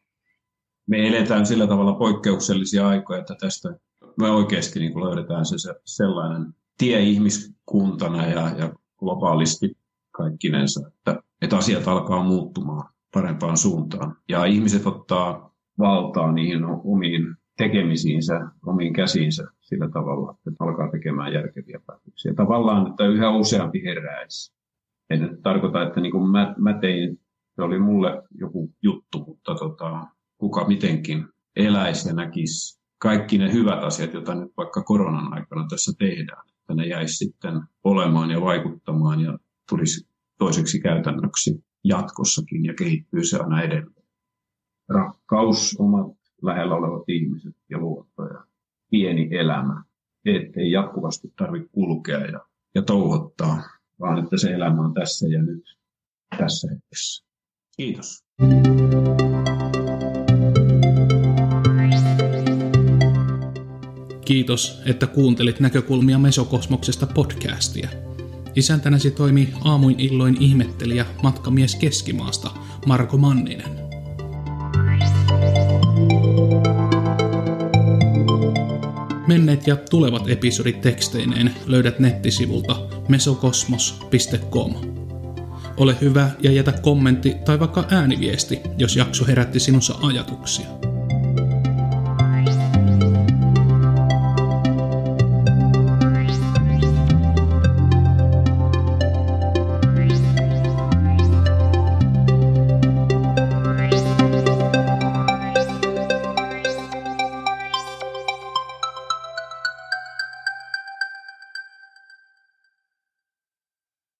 me eletään sillä tavalla poikkeuksellisia aikoja, että tästä me oikeasti niin löydetään se, se sellainen tie ihmiskuntana ja, ja globaalisti kaikkinensa, että, että asiat alkaa muuttumaan parempaan suuntaan. Ja ihmiset ottaa valtaa niihin omiin tekemisiinsä, omiin käsiinsä sillä tavalla, että alkaa tekemään järkeviä päätöksiä. Tavallaan, että yhä useampi heräisi. En nyt tarkoita, että niin kuin mä, mä tein Se oli mulle joku juttu, mutta tota, kuka mitenkin eläisi ja näkisi kaikki ne hyvät asiat, joita nyt vaikka koronan aikana tässä tehdään, että ne jäisi sitten olemaan ja vaikuttamaan ja tulisi toiseksi käytännöksi jatkossakin ja kehittyy se aina edelleen. Rakkaus, omat lähellä olevat ihmiset ja luotto ja pieni elämä. Ettei jatkuvasti tarvitse kulkea ja, ja touhottaa, vaan että se elämä on tässä ja nyt, tässä hetkessä. Kiitos. Kiitos, että kuuntelit näkökulmia Mesokosmoksesta podcastia. Isäntänäsi toimii aamuin illoin ihmettelijä matkamies Keskimaasta Marko Manninen. Menneet ja tulevat episodit teksteineen löydät nettisivulta mesokosmos.com. Ole hyvä ja jätä kommentti tai vaikka ääniviesti, jos jakso herätti sinussa ajatuksia.